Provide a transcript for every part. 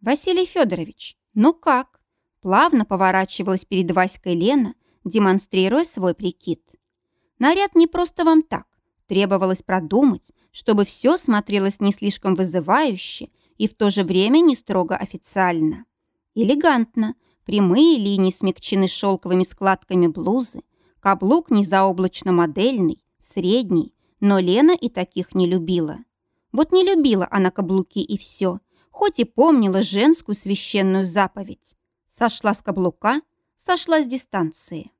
«Василий Федорович, ну как?» Плавно поворачивалась перед Васькой Лена, демонстрируя свой прикид. Наряд не просто вам так. Требовалось продумать, чтобы все смотрелось не слишком вызывающе и в то же время не строго официально. Элегантно, прямые линии смягчены шелковыми складками блузы, каблук не заоблачно-модельный, средний, но Лена и таких не любила. Вот не любила она каблуки и все, хоть и помнила женскую священную заповедь. Сошла с каблука, сошла с дистанции.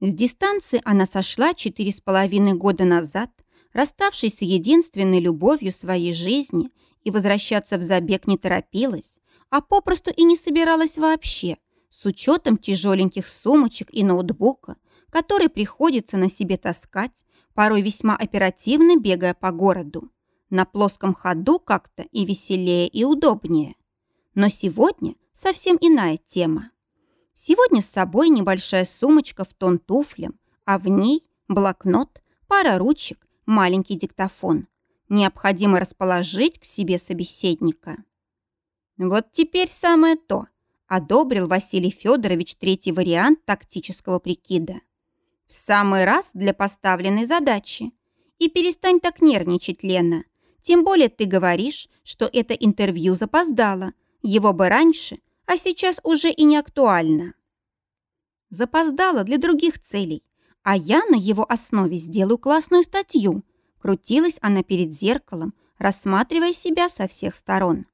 С дистанции она сошла четыре с половиной года назад, расставшись с единственной любовью своей жизни и возвращаться в забег не торопилась, а попросту и не собиралась вообще, с учетом тяжеленьких сумочек и ноутбука, который приходится на себе таскать, порой весьма оперативно бегая по городу. На плоском ходу как-то и веселее, и удобнее. Но сегодня совсем иная тема. Сегодня с собой небольшая сумочка в тон туфлям, а в ней блокнот, пара ручек, маленький диктофон. Необходимо расположить к себе собеседника. Вот теперь самое то. Одобрил Василий Федорович третий вариант тактического прикида. В самый раз для поставленной задачи. И перестань так нервничать, Лена. Тем более ты говоришь, что это интервью запоздало. Его бы раньше – а сейчас уже и не актуально. Запоздала для других целей, а я на его основе сделаю классную статью. Крутилась она перед зеркалом, рассматривая себя со всех сторон.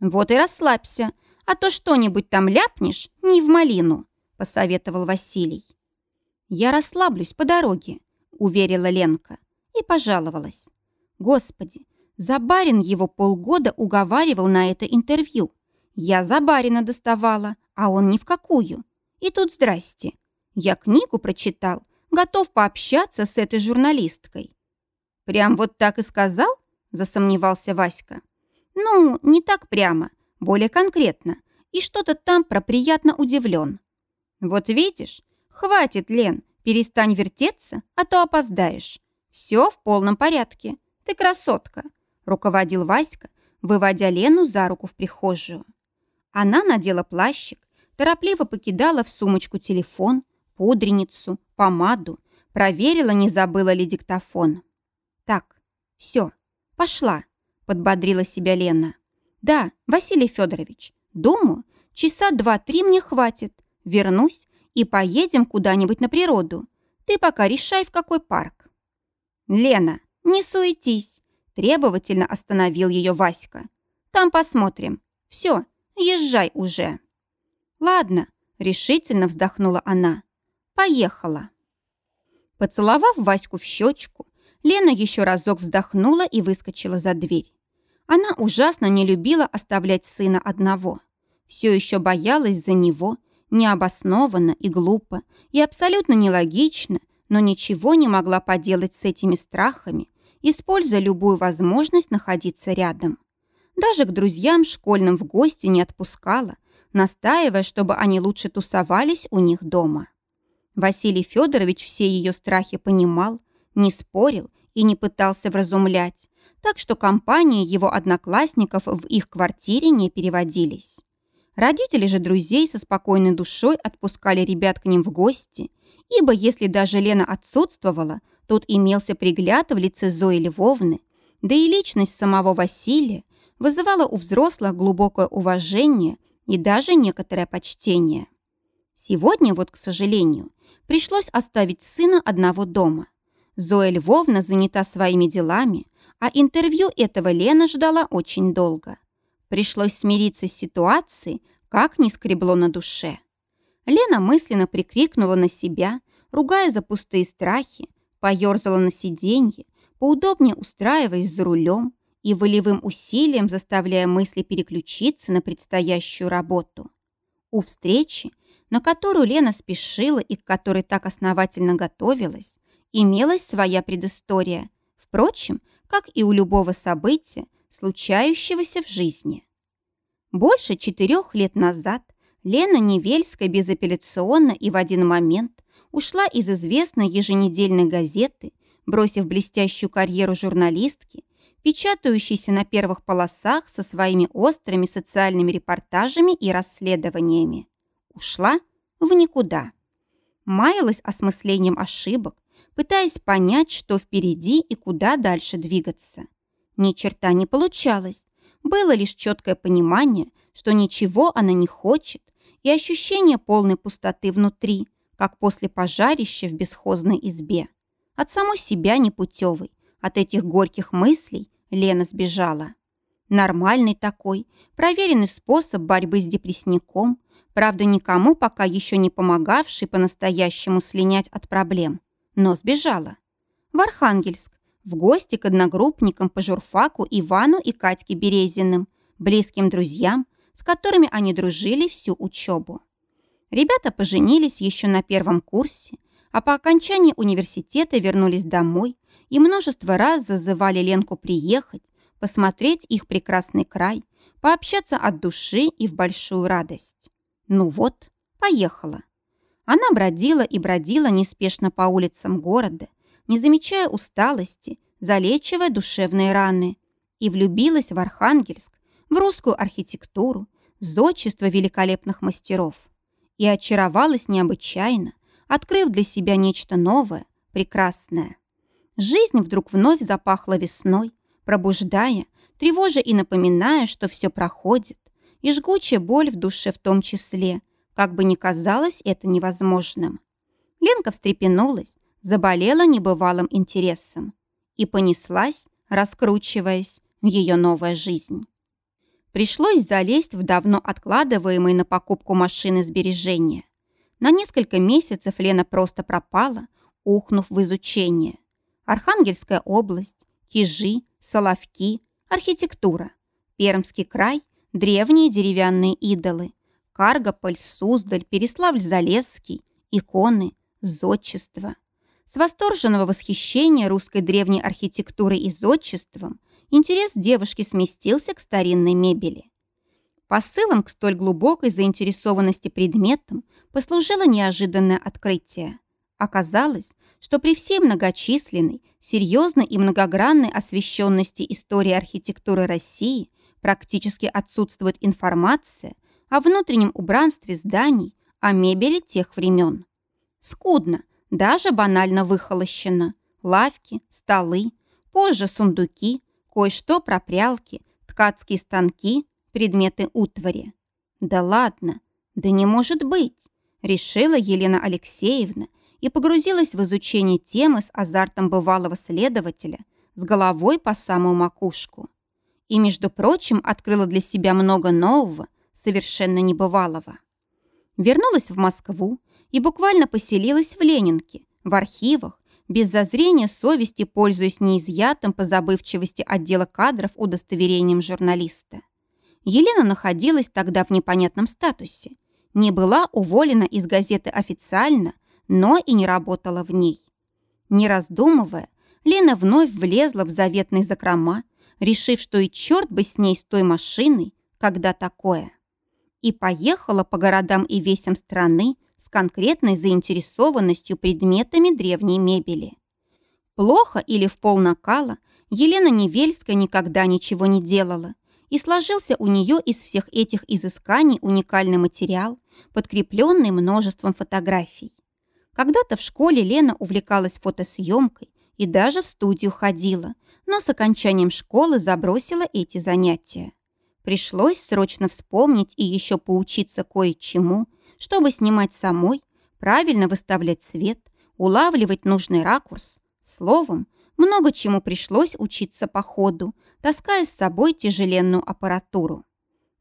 Вот и расслабься, а то что-нибудь там ляпнешь не в малину, посоветовал Василий. Я расслаблюсь по дороге, уверила Ленка и пожаловалась. Господи, Забарин его полгода уговаривал на это интервью. Я за барина доставала, а он ни в какую. И тут здрасте. Я книгу прочитал, готов пообщаться с этой журналисткой. Прям вот так и сказал? Засомневался Васька. Ну, не так прямо, более конкретно. И что-то там про приятно удивлен. Вот видишь, хватит, Лен, перестань вертеться, а то опоздаешь. Все в полном порядке. Ты красотка, руководил Васька, выводя Лену за руку в прихожую. Она надела плащик, торопливо покидала в сумочку телефон, пудреницу, помаду, проверила, не забыла ли диктофон. «Так, все, пошла», — подбодрила себя Лена. «Да, Василий Федорович, думаю, часа два-три мне хватит. Вернусь и поедем куда-нибудь на природу. Ты пока решай, в какой парк». «Лена, не суетись», — требовательно остановил ее Васька. «Там посмотрим. Все, Езжай уже». «Ладно», — решительно вздохнула она. «Поехала». Поцеловав Ваську в щечку, Лена еще разок вздохнула и выскочила за дверь. Она ужасно не любила оставлять сына одного. Все еще боялась за него, необоснованно и глупо, и абсолютно нелогично, но ничего не могла поделать с этими страхами, используя любую возможность находиться рядом. Даже к друзьям школьным в гости не отпускала, настаивая, чтобы они лучше тусовались у них дома. Василий Федорович все ее страхи понимал, не спорил и не пытался вразумлять, так что компании его одноклассников в их квартире не переводились. Родители же друзей со спокойной душой отпускали ребят к ним в гости, ибо если даже Лена отсутствовала, тут имелся пригляд в лице Зои Львовны, да и личность самого Василия вызывало у взрослых глубокое уважение и даже некоторое почтение. Сегодня вот, к сожалению, пришлось оставить сына одного дома. Зоя Львовна занята своими делами, а интервью этого Лена ждала очень долго. Пришлось смириться с ситуацией, как не скребло на душе. Лена мысленно прикрикнула на себя, ругая за пустые страхи, поерзала на сиденье, поудобнее устраиваясь за рулем, и волевым усилием заставляя мысли переключиться на предстоящую работу. У встречи, на которую Лена спешила и к которой так основательно готовилась, имелась своя предыстория, впрочем, как и у любого события, случающегося в жизни. Больше четырех лет назад Лена Невельская безапелляционно и в один момент ушла из известной еженедельной газеты, бросив блестящую карьеру журналистки печатающийся на первых полосах со своими острыми социальными репортажами и расследованиями. Ушла в никуда. Маялась осмыслением ошибок, пытаясь понять, что впереди и куда дальше двигаться. Ни черта не получалось. Было лишь четкое понимание, что ничего она не хочет, и ощущение полной пустоты внутри, как после пожарища в бесхозной избе. От самой себя непутевой, от этих горьких мыслей Лена сбежала. Нормальный такой, проверенный способ борьбы с депрессником, правда, никому пока еще не помогавший по-настоящему слинять от проблем, но сбежала. В Архангельск, в гости к одногруппникам по журфаку Ивану и Катьке Березиным, близким друзьям, с которыми они дружили всю учебу. Ребята поженились еще на первом курсе, а по окончании университета вернулись домой и множество раз зазывали Ленку приехать, посмотреть их прекрасный край, пообщаться от души и в большую радость. Ну вот, поехала. Она бродила и бродила неспешно по улицам города, не замечая усталости, залечивая душевные раны, и влюбилась в Архангельск, в русскую архитектуру, зодчество великолепных мастеров. И очаровалась необычайно, открыв для себя нечто новое, прекрасное. Жизнь вдруг вновь запахла весной, пробуждая, тревожа и напоминая, что все проходит, и жгучая боль в душе в том числе, как бы ни казалось это невозможным. Ленка встрепенулась, заболела небывалым интересом и понеслась, раскручиваясь, в ее новая жизнь. Пришлось залезть в давно откладываемые на покупку машины сбережения. На несколько месяцев Лена просто пропала, ухнув в изучение. Архангельская область, Кижи, Соловки, архитектура, Пермский край, древние деревянные идолы, Каргополь, Суздаль, Переславль-Залесский, иконы, зодчество. С восторженного восхищения русской древней архитектурой и зодчеством интерес девушки сместился к старинной мебели. Посылом к столь глубокой заинтересованности предметом послужило неожиданное открытие. Оказалось, что при всей многочисленной, серьезной и многогранной освещенности истории архитектуры России практически отсутствует информация о внутреннем убранстве зданий, о мебели тех времен. Скудно, даже банально выхолощено. Лавки, столы, позже сундуки, кое-что про прялки, ткацкие станки, предметы утвари. Да ладно, да не может быть, решила Елена Алексеевна и погрузилась в изучение темы с азартом бывалого следователя, с головой по самую макушку. И, между прочим, открыла для себя много нового, совершенно небывалого. Вернулась в Москву, и буквально поселилась в Ленинке, в архивах, без зазрения совести пользуясь неизъятым по забывчивости отдела кадров удостоверением журналиста. Елена находилась тогда в непонятном статусе. Не была уволена из газеты официально, но и не работала в ней. Не раздумывая, Лена вновь влезла в заветный закрома, решив, что и черт бы с ней с той машиной, когда такое. И поехала по городам и весям страны, с конкретной заинтересованностью предметами древней мебели. Плохо или в пол накала Елена Невельская никогда ничего не делала, и сложился у нее из всех этих изысканий уникальный материал, подкрепленный множеством фотографий. Когда-то в школе Лена увлекалась фотосъемкой и даже в студию ходила, но с окончанием школы забросила эти занятия. Пришлось срочно вспомнить и еще поучиться кое-чему, чтобы снимать самой, правильно выставлять цвет, улавливать нужный ракурс. Словом, много чему пришлось учиться по ходу, таская с собой тяжеленную аппаратуру.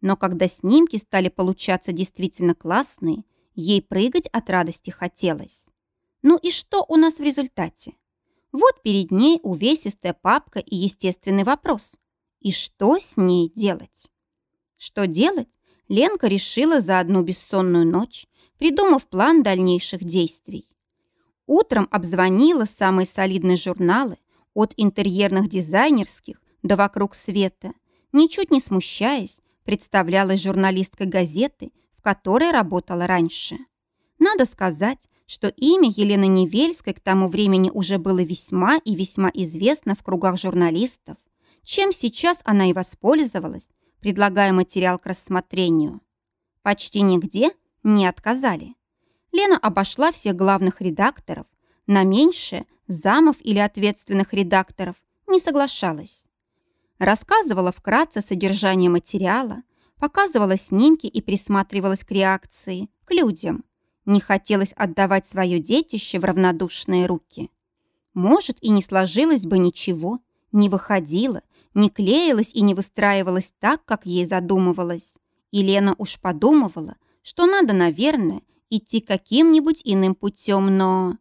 Но когда снимки стали получаться действительно классные, ей прыгать от радости хотелось. Ну и что у нас в результате? Вот перед ней увесистая папка и естественный вопрос. И что с ней делать? Что делать, Ленка решила за одну бессонную ночь, придумав план дальнейших действий. Утром обзвонила самые солидные журналы от интерьерных дизайнерских до «Вокруг света», ничуть не смущаясь, представлялась журналисткой газеты, в которой работала раньше. Надо сказать, что имя Елены Невельской к тому времени уже было весьма и весьма известно в кругах журналистов, чем сейчас она и воспользовалась, предлагая материал к рассмотрению. Почти нигде не отказали. Лена обошла всех главных редакторов, на меньшее замов или ответственных редакторов не соглашалась. Рассказывала вкратце содержание материала, показывала снимки и присматривалась к реакции, к людям. Не хотелось отдавать свое детище в равнодушные руки. Может, и не сложилось бы ничего, не выходило, не клеилось и не выстраивалось так, как ей задумывалось. И Лена уж подумывала, что надо, наверное, идти каким-нибудь иным путем, но...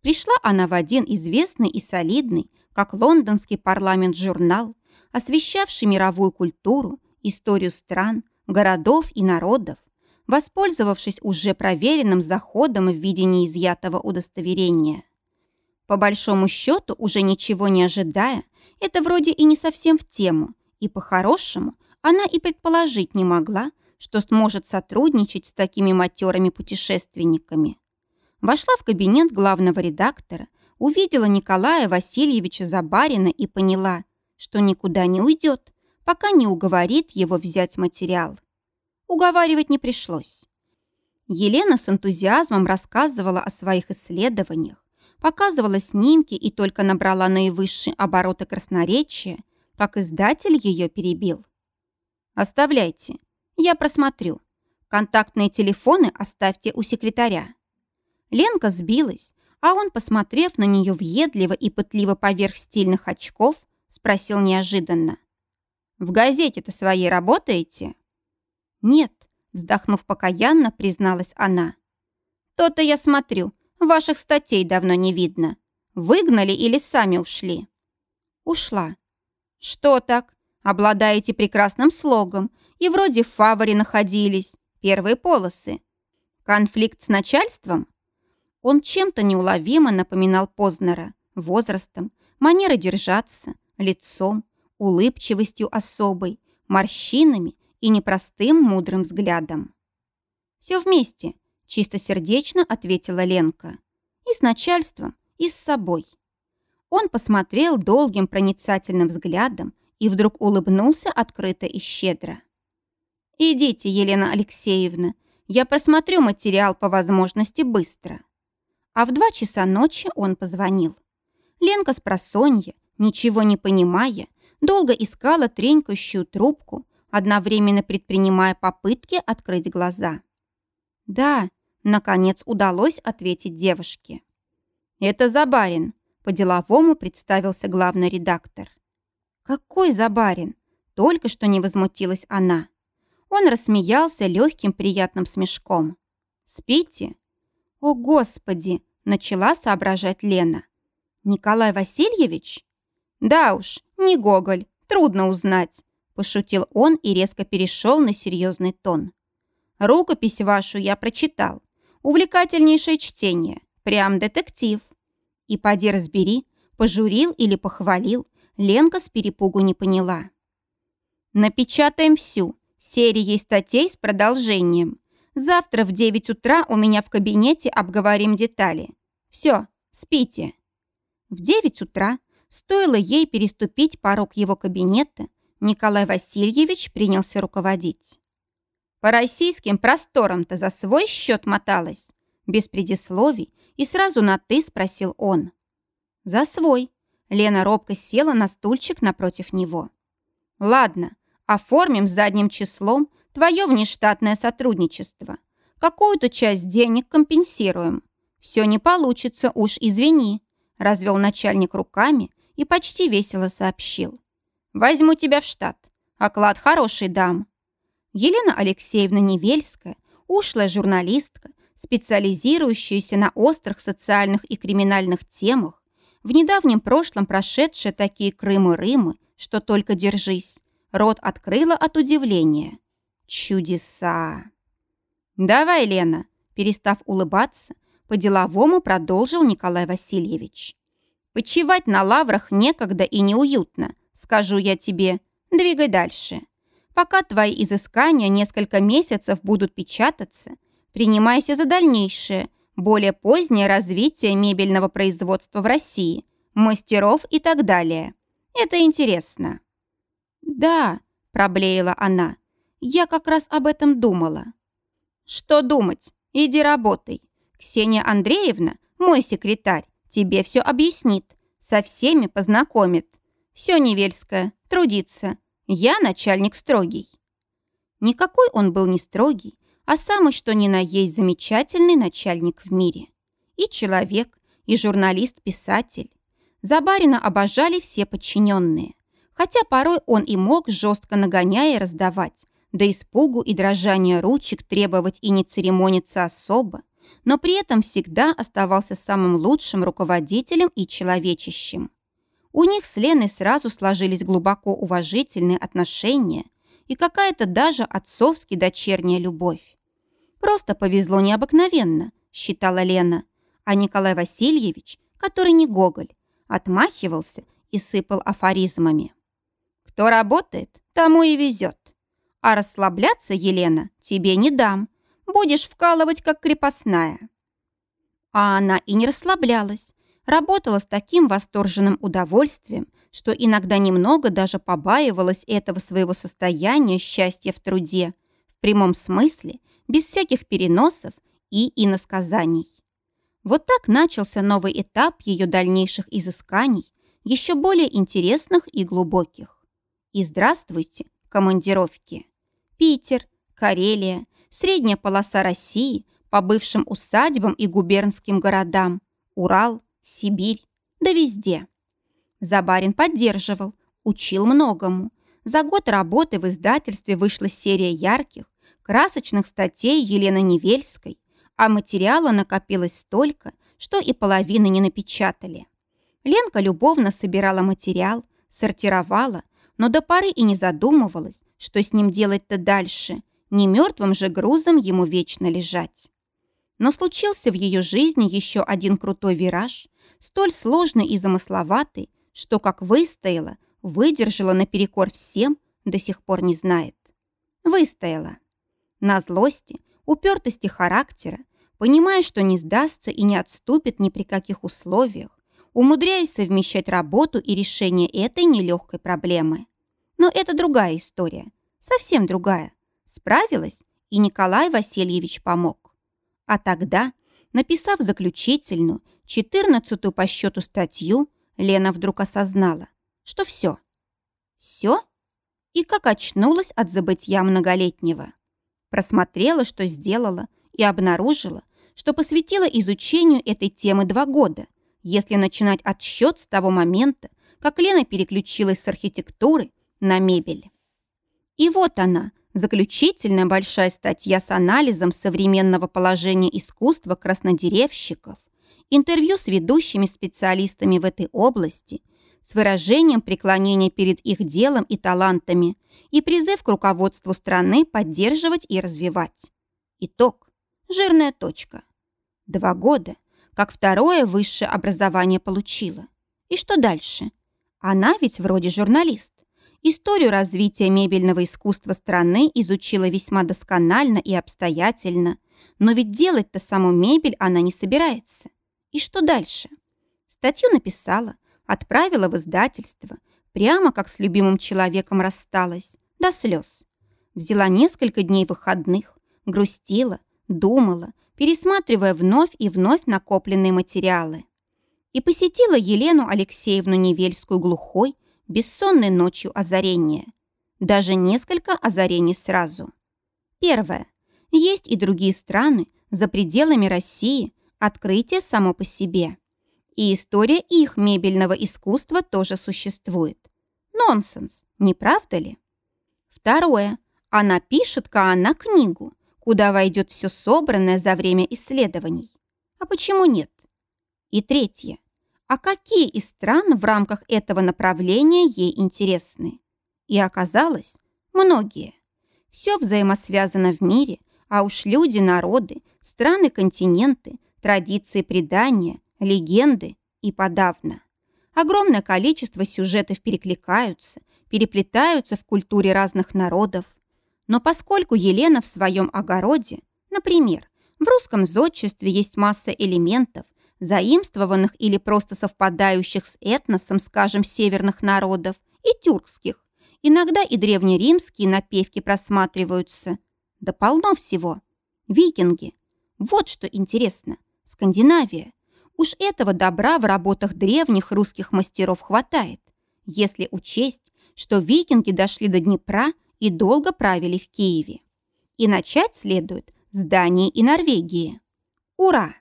Пришла она в один известный и солидный, как лондонский парламент-журнал, освещавший мировую культуру, историю стран, городов и народов, воспользовавшись уже проверенным заходом в виде неизъятого удостоверения. По большому счету, уже ничего не ожидая, это вроде и не совсем в тему, и по-хорошему она и предположить не могла, что сможет сотрудничать с такими матерыми путешественниками. Вошла в кабинет главного редактора, увидела Николая Васильевича Забарина и поняла, что никуда не уйдет, пока не уговорит его взять материал. Уговаривать не пришлось. Елена с энтузиазмом рассказывала о своих исследованиях, показывала снимки и только набрала наивысшие обороты красноречия, как издатель ее перебил. «Оставляйте, я просмотрю. Контактные телефоны оставьте у секретаря». Ленка сбилась, а он, посмотрев на нее въедливо и пытливо поверх стильных очков, спросил неожиданно. «В газете-то своей работаете?» «Нет», вздохнув покаянно, призналась она. «То-то я смотрю, ваших статей давно не видно. Выгнали или сами ушли?» «Ушла». «Что так? Обладаете прекрасным слогом и вроде в фаворе находились. Первые полосы. Конфликт с начальством?» Он чем-то неуловимо напоминал Познера, возрастом, манерой держаться, лицом, улыбчивостью особой, морщинами и непростым мудрым взглядом. «Все вместе», – чистосердечно ответила Ленка. «И с начальством, и с собой». Он посмотрел долгим проницательным взглядом и вдруг улыбнулся открыто и щедро. «Идите, Елена Алексеевна, я просмотрю материал по возможности быстро». А в два часа ночи он позвонил. Ленка с просонья, ничего не понимая, долго искала тренькающую трубку, одновременно предпринимая попытки открыть глаза. «Да», — наконец удалось ответить девушке. «Это Забарин», — по-деловому представился главный редактор. «Какой Забарин?» — только что не возмутилась она. Он рассмеялся легким приятным смешком. «Спите?» «О, Господи!» – начала соображать Лена. «Николай Васильевич?» «Да уж, не Гоголь, трудно узнать», – пошутил он и резко перешел на серьезный тон. «Рукопись вашу я прочитал. Увлекательнейшее чтение, прям детектив. И поди разбери, пожурил или похвалил, Ленка с перепугу не поняла. Напечатаем всю, серией статей с продолжением. Завтра в 9 утра у меня в кабинете обговорим детали. Все, спите». В 9 утра, стоило ей переступить порог его кабинета, Николай Васильевич принялся руководить. По российским просторам-то за свой счет моталась. Без предисловий и сразу на «ты» спросил он. «За свой». Лена робко села на стульчик напротив него. «Ладно, оформим задним числом Твое внештатное сотрудничество. Какую-то часть денег компенсируем. Все не получится, уж извини», – развел начальник руками и почти весело сообщил. «Возьму тебя в штат. Оклад хороший дам». Елена Алексеевна Невельская, ушлая журналистка, специализирующаяся на острых социальных и криминальных темах, в недавнем прошлом прошедшая такие Крымы-Рымы, что только держись, рот открыла от удивления. Чудеса! Давай, Лена, перестав улыбаться, по-деловому продолжил Николай Васильевич. Почивать на лаврах некогда и неуютно, скажу я тебе. Двигай дальше. Пока твои изыскания несколько месяцев будут печататься, принимайся за дальнейшее, более позднее развитие мебельного производства в России, мастеров и так далее. Это интересно. «Да», – проблеяла она, – «я как раз об этом думала». «Что думать? Иди работай. Ксения Андреевна, мой секретарь, тебе все объяснит, со всеми познакомит. Все Невельское, трудиться. Я начальник строгий». Никакой он был не строгий, а самый что ни на есть замечательный начальник в мире. И человек, и журналист-писатель. Забарина обожали все подчиненные. Хотя порой он и мог, жестко нагоняя, раздавать, до испугу и дрожания ручек требовать и не церемониться особо, но при этом всегда оставался самым лучшим руководителем и человечищем. У них с Леной сразу сложились глубоко уважительные отношения и какая-то даже отцовски дочерняя любовь. Просто повезло необыкновенно, считала Лена, а Николай Васильевич, который не Гоголь, отмахивался и сыпал афоризмами. «Кто работает, тому и везет. А расслабляться, Елена, тебе не дам. Будешь вкалывать, как крепостная». А она и не расслаблялась. Работала с таким восторженным удовольствием, что иногда немного даже побаивалась этого своего состояния счастья в труде, в прямом смысле, без всяких переносов и иносказаний. Вот так начался новый этап ее дальнейших изысканий, еще более интересных и глубоких. И здравствуйте, командировки. Питер, Карелия, средняя полоса России по бывшим усадьбам и губернским городам, Урал, Сибирь, да везде. Забарин поддерживал, учил многому. За год работы в издательстве вышла серия ярких, красочных статей Елены Невельской, а материала накопилось столько, что и половины не напечатали. Ленка любовно собирала материал, сортировала, но до поры и не задумывалась, что с ним делать-то дальше, не мертвым же грузом ему вечно лежать. Но случился в ее жизни еще один крутой вираж, столь сложный и замысловатый, что, как выстояла, выдержала наперекор всем, до сих пор не знает. Выстояла. На злости, упертости характера, понимая, что не сдастся и не отступит ни при каких условиях, умудряясь совмещать работу и решение этой нелегкой проблемы. Но это другая история, совсем другая. Справилась, и Николай Васильевич помог. А тогда, написав заключительную, четырнадцатую по счету статью, Лена вдруг осознала, что все. Все? И как очнулась от забытья многолетнего. Просмотрела, что сделала, и обнаружила, что посвятила изучению этой темы два года, если начинать отсчет с того момента, как Лена переключилась с архитектуры на мебель. И вот она, заключительная большая статья с анализом современного положения искусства краснодеревщиков, интервью с ведущими специалистами в этой области, с выражением преклонения перед их делом и талантами и призыв к руководству страны поддерживать и развивать. Итог. Жирная точка. Два года, как второе высшее образование получила. И что дальше? Она ведь вроде журналист. Историю развития мебельного искусства страны изучила весьма досконально и обстоятельно, но ведь делать-то саму мебель она не собирается. И что дальше? Статью написала, отправила в издательство, прямо как с любимым человеком рассталась, до слез. Взяла несколько дней выходных, грустила, думала, пересматривая вновь и вновь накопленные материалы. И посетила Елену Алексеевну Невельскую глухой, бессонной ночью озарения. Даже несколько озарений сразу. Первое. Есть и другие страны за пределами России, открытие само по себе. И история их мебельного искусства тоже существует. Нонсенс, не правда ли? Второе. Она пишет-ка она книгу, куда войдет все собранное за время исследований. А почему нет? И третье. А какие из стран в рамках этого направления ей интересны? И оказалось, многие. Все взаимосвязано в мире, а уж люди, народы, страны, континенты, традиции предания, легенды и подавно. Огромное количество сюжетов перекликаются, переплетаются в культуре разных народов. Но поскольку Елена в своем огороде, например, в русском зодчестве есть масса элементов, заимствованных или просто совпадающих с этносом, скажем, северных народов и тюркских, Иногда и древнеримские напевки просматриваются. Да полно всего. Викинги. Вот что интересно. Скандинавия. Уж этого добра в работах древних русских мастеров хватает, если учесть, что викинги дошли до Днепра и долго правили в Киеве. И начать следует с Дании и Норвегии. Ура!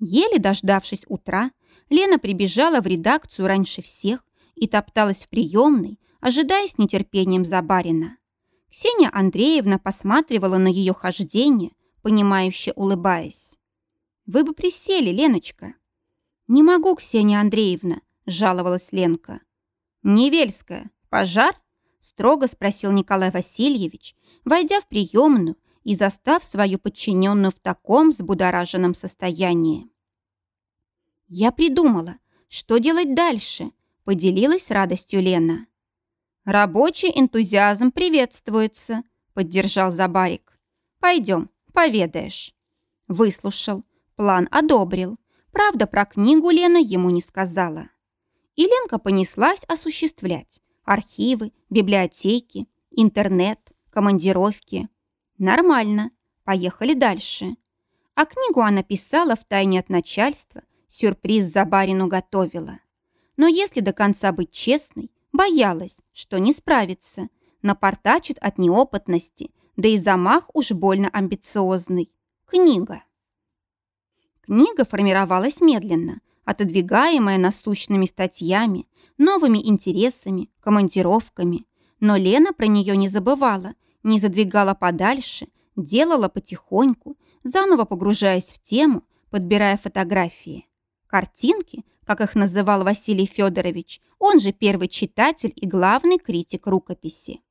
Еле дождавшись утра, Лена прибежала в редакцию раньше всех и топталась в приемной, ожидая с нетерпением за барина. Ксения Андреевна посматривала на ее хождение, понимающе улыбаясь. «Вы бы присели, Леночка». «Не могу, Ксения Андреевна», – жаловалась Ленка. «Невельская, пожар?» – строго спросил Николай Васильевич, войдя в приемную и застав свою подчиненную в таком взбудораженном состоянии. «Я придумала, что делать дальше», – поделилась радостью Лена. «Рабочий энтузиазм приветствуется», – поддержал Забарик. «Пойдем, поведаешь». Выслушал, план одобрил. Правда, про книгу Лена ему не сказала. И Ленка понеслась осуществлять архивы, библиотеки, интернет, командировки. Нормально, поехали дальше. А книгу она писала втайне от начальства, сюрприз за барину готовила. Но если до конца быть честной, боялась, что не справится, напортачит от неопытности, да и замах уж больно амбициозный. Книга. Книга формировалась медленно, отодвигаемая насущными статьями, новыми интересами, командировками. Но Лена про нее не забывала, не задвигала подальше, делала потихоньку, заново погружаясь в тему, подбирая фотографии. Картинки, как их называл Василий Федорович, он же первый читатель и главный критик рукописи.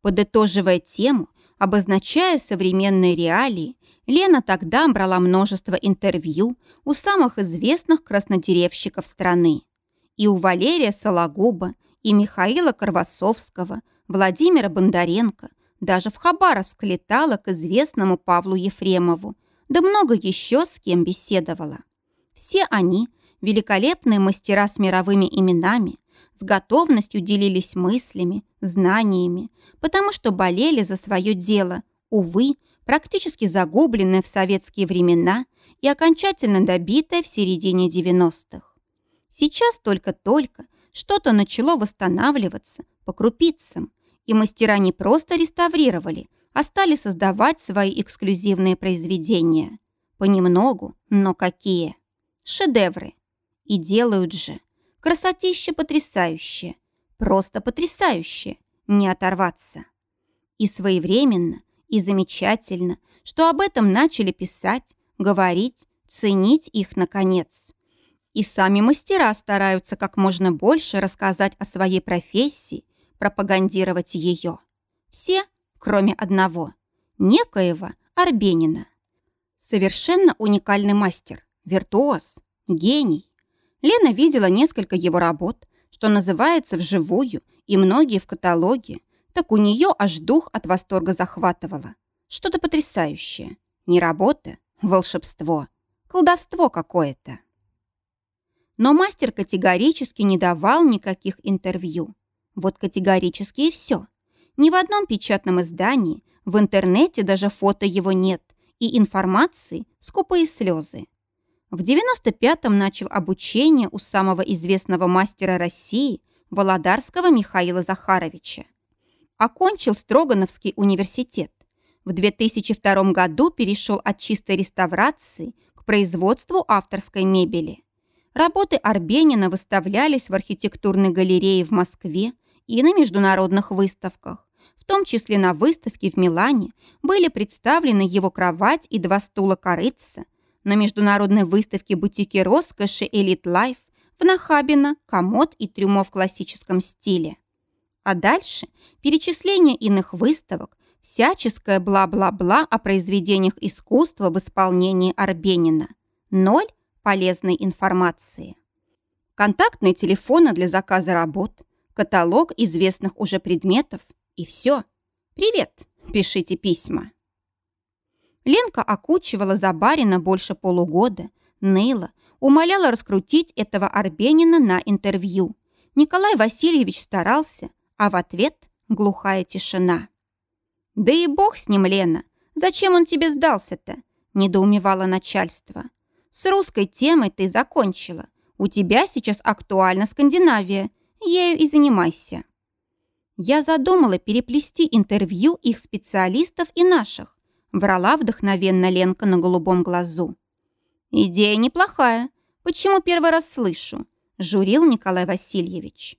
Подытоживая тему, обозначая современные реалии, Лена тогда брала множество интервью у самых известных краснодеревщиков страны. И у Валерия Сологуба, и Михаила Карвасовского, Владимира Бондаренко, даже в Хабаровск летала к известному Павлу Ефремову, да много еще с кем беседовала. Все они, великолепные мастера с мировыми именами, с готовностью делились мыслями, знаниями, потому что болели за свое дело, увы, практически загубленная в советские времена и окончательно добитая в середине 90-х. Сейчас только-только что-то начало восстанавливаться по крупицам, и мастера не просто реставрировали, а стали создавать свои эксклюзивные произведения. Понемногу, но какие. Шедевры. И делают же. Красотища потрясающая. Просто потрясающая. Не оторваться. И своевременно, и замечательно, что об этом начали писать, говорить, ценить их наконец. И сами мастера стараются как можно больше рассказать о своей профессии, пропагандировать ее. Все, кроме одного, некоего Арбенина. Совершенно уникальный мастер, виртуоз, гений. Лена видела несколько его работ, что называется вживую, и многие в каталоге, так у нее аж дух от восторга захватывало. Что-то потрясающее. Не работа, волшебство, колдовство какое-то. Но мастер категорически не давал никаких интервью. Вот категорически и все. Ни в одном печатном издании, в интернете даже фото его нет, и информации скупые слезы. В 95-м начал обучение у самого известного мастера России Володарского Михаила Захаровича. Окончил Строгановский университет. В 2002 году перешел от чистой реставрации к производству авторской мебели. Работы Арбенина выставлялись в архитектурной галерее в Москве и на международных выставках. В том числе на выставке в Милане были представлены его кровать и два стула корыца, на международной выставке бутики роскоши Elite Life в Нахабино комод и трюмо в классическом стиле. А дальше перечисление иных выставок, всяческое бла-бла-бла о произведениях искусства в исполнении Арбенина. Ноль полезной информации. Контактные телефоны для заказа работ, каталог известных уже предметов и все. «Привет, пишите письма». Ленка окучивала за барина больше полугода, ныла, умоляла раскрутить этого Арбенина на интервью. Николай Васильевич старался, а в ответ глухая тишина. «Да и бог с ним, Лена! Зачем он тебе сдался-то?» – недоумевало начальство. «С русской темой ты закончила. У тебя сейчас актуальна Скандинавия. Ею и занимайся». Я задумала переплести интервью их специалистов и наших. Врала вдохновенно Ленка на голубом глазу. «Идея неплохая. Почему первый раз слышу?» – журил Николай Васильевич.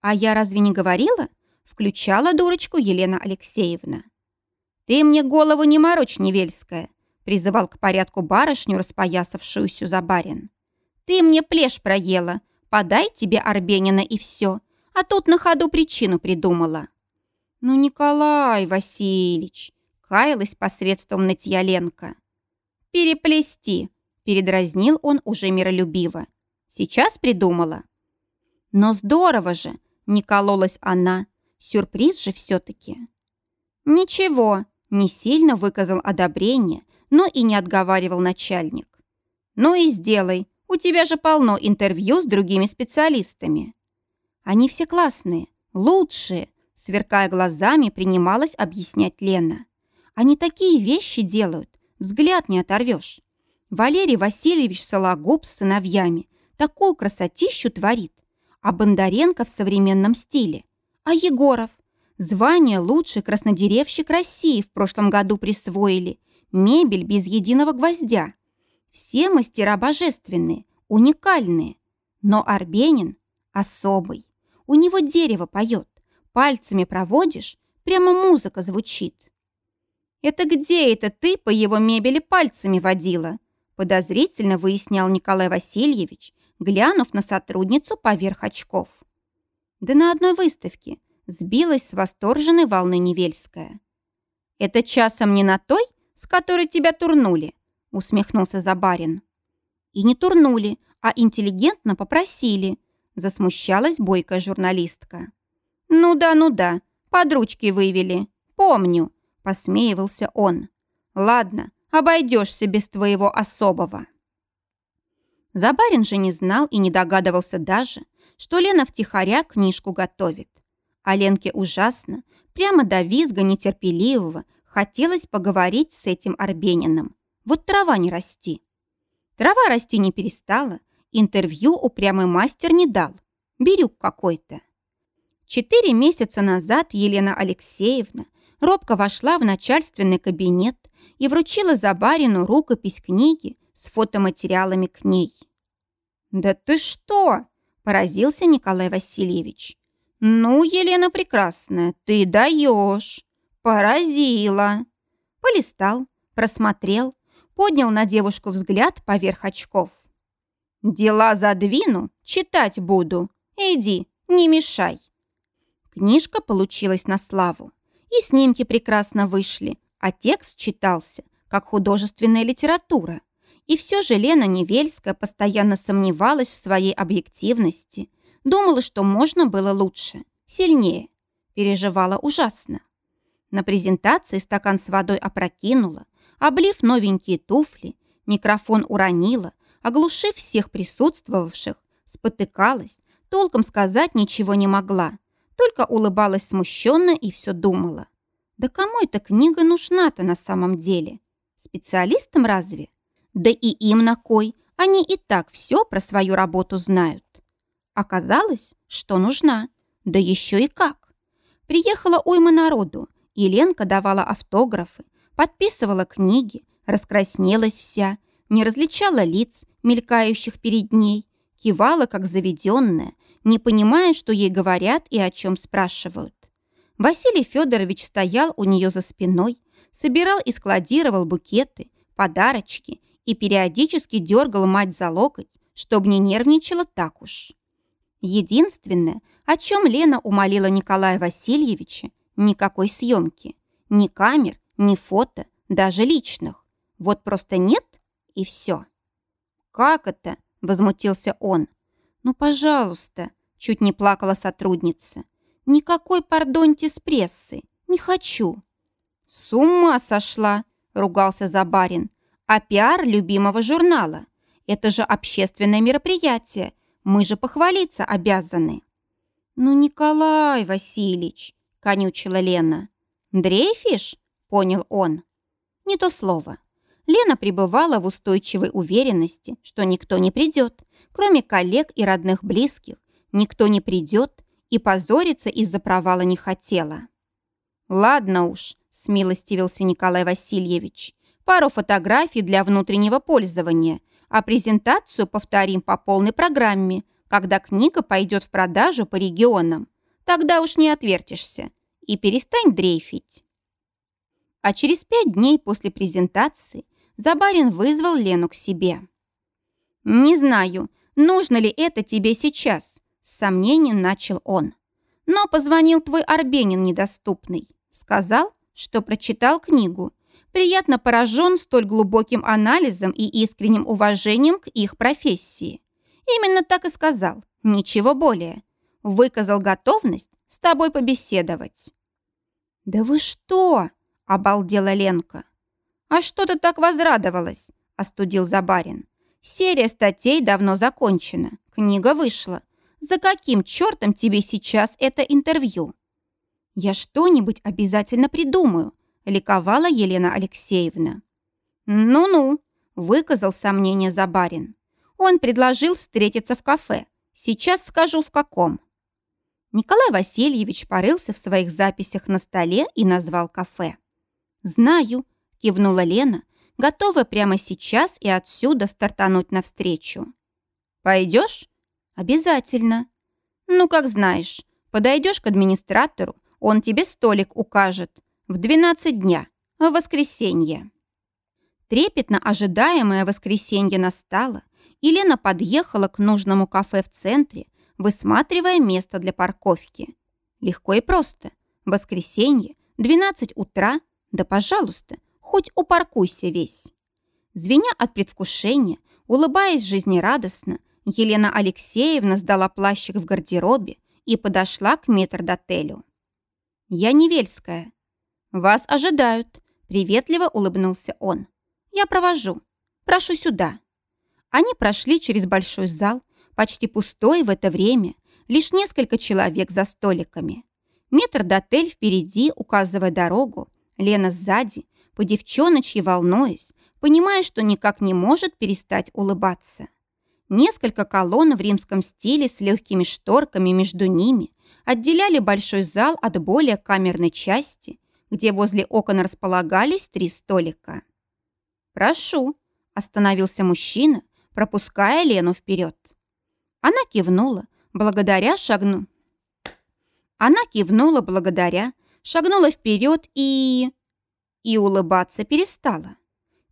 «А я разве не говорила?» – включала дурочку Елена Алексеевна. «Ты мне голову не морочь, Невельская», – призывал к порядку барышню, распоясавшуюся за барин. «Ты мне плешь проела. Подай тебе Арбенина и все. А тут на ходу причину придумала». «Ну, Николай Васильевич», – каялась посредством нытья Ленка. «Переплести», – передразнил он уже миролюбиво. «Сейчас придумала». «Но здорово же!» – не кололась она. «Сюрприз же все-таки». «Ничего», – не сильно выказал одобрение, но и не отговаривал начальник. «Ну и сделай. У тебя же полно интервью с другими специалистами». «Они все классные, лучшие», – сверкая глазами, принималась объяснять Лена. «Они такие вещи делают, взгляд не оторвешь. Валерий Васильевич Сологуб с сыновьями такую красотищу творит, а Бондаренко в современном стиле. А Егоров? Звание «Лучший краснодеревщик России» в прошлом году присвоили. Мебель без единого гвоздя. Все мастера божественные, уникальные. Но Арбенин особый. У него дерево поет. Пальцами проводишь, прямо музыка звучит. «Это где это ты по его мебели пальцами водила?» подозрительно выяснял Николай Васильевич, глянув на сотрудницу поверх очков. Да на одной выставке сбилась с восторженной волны Невельская. «Это часом не на той, с которой тебя турнули?» усмехнулся Забарин. «И не турнули, а интеллигентно попросили», засмущалась бойкая журналистка. «Ну да, ну да, под ручки вывели. Помню», посмеивался он. «Ладно, обойдешься без твоего особого». Забарин же не знал и не догадывался даже, что Лена втихаря книжку готовит. А Ленке ужасно, прямо до визга нетерпеливого, хотелось поговорить с этим Арбениным. Вот трава не расти. Трава расти не перестала, интервью упрямый мастер не дал. Бирюк какой-то. Четыре месяца назад Елена Алексеевна робко вошла в начальственный кабинет и вручила Забарину рукопись книги с фотоматериалами к ней. «Да ты что?» – поразился Николай Васильевич. «Ну, Елена Прекрасная, ты даешь! Поразила!» Полистал, просмотрел, поднял на девушку взгляд поверх очков. «Дела задвину, читать буду. Иди, не мешай». Книжка получилась на славу. И снимки прекрасно вышли, а текст читался, как художественная литература. И все же Лена Невельская постоянно сомневалась в своей объективности, думала, что можно было лучше, сильнее, переживала ужасно. На презентации стакан с водой опрокинула, облив новенькие туфли, микрофон уронила, оглушив всех присутствовавших, спотыкалась, толком сказать ничего не могла, только улыбалась смущенно и все думала. Да кому эта книга нужна-то на самом деле? Специалистам разве? Да и им на кой? Они и так все про свою работу знают. Оказалось, что нужна. Да еще и как. Приехала уйма народу, и Ленка давала автографы, подписывала книги, раскраснелась вся, не различала лиц, мелькающих перед ней, кивала, как заведенная, не понимая, что ей говорят и о чем спрашивают. Василий Федорович стоял у нее за спиной, собирал и складировал букеты, подарочки и периодически дергал мать за локоть, чтобы не нервничала так уж. Единственное, о чем Лена умолила Николая Васильевича, никакой съемки, ни камер, ни фото, даже личных. Вот просто нет и все. «Как это?» – возмутился он. «Ну, пожалуйста», – чуть не плакала сотрудница. «Никакой пардоньте с прессы. Не хочу». «С ума сошла!» – ругался Забарин. «А пиар любимого журнала? Это же общественное мероприятие. Мы же похвалиться обязаны». «Ну, Николай Васильевич», — конючила Лена. «Дрейфишь?» — понял он. Не то слово. Лена пребывала в устойчивой уверенности, что никто не придет, кроме коллег и родных близких, никто не придет и позориться из-за провала не хотела. «Ладно уж», — смилостивился Николай Васильевич, «пару фотографий для внутреннего пользования, а презентацию повторим по полной программе, когда книга пойдет в продажу по регионам. Тогда уж не отвертишься. И перестань дрейфить». А через пять дней после презентации Забарин вызвал Лену к себе. «Не знаю, нужно ли это тебе сейчас», — с сомнением начал он. «Но позвонил твой Арбенин недоступный. Сказал, что прочитал книгу. Приятно поражен столь глубоким анализом и искренним уважением к их профессии. Именно так и сказал, ничего более. Выказал готовность с тобой побеседовать». «Да вы что?» – обалдела Ленка. «А что ты так возрадовалась?» – остудил Забарин. «Серия статей давно закончена, книга вышла. За каким чертом тебе сейчас это интервью?» «Я что-нибудь обязательно придумаю», – ликовала Елена Алексеевна. «Ну-ну», – выказал сомнение Забарин. Он предложил встретиться в кафе. Сейчас скажу, в каком. Николай Васильевич порылся в своих записях на столе и назвал кафе. «Знаю», – кивнула Лена, готовая прямо сейчас и отсюда стартануть навстречу. «Пойдешь?» «Обязательно». «Ну, как знаешь. Подойдешь к администратору, он тебе столик укажет. В 12 дня, в воскресенье». Трепетно ожидаемое воскресенье настало, и Лена подъехала к нужному кафе в центре, высматривая место для парковки. Легко и просто. Воскресенье, 12 утра, да, пожалуйста, хоть упаркуйся весь. Звеня от предвкушения, улыбаясь жизнерадостно, Елена Алексеевна сдала плащик в гардеробе и подошла к метрдотелю. «Я Невельская. Вас ожидают», — приветливо улыбнулся он. «Я провожу. Прошу сюда». Они прошли через большой зал, почти пустой в это время, лишь несколько человек за столиками. Метр дотель впереди, указывая дорогу, Лена сзади, по девчоночьи волнуясь, понимая, что никак не может перестать улыбаться. Несколько колонн в римском стиле с легкими шторками между ними отделяли большой зал от более камерной части, где возле окон располагались три столика. «Прошу», – остановился мужчина, пропуская Лену вперед. Она кивнула, благодаря шагну. Она кивнула благодаря, шагнула вперед и... И улыбаться перестала.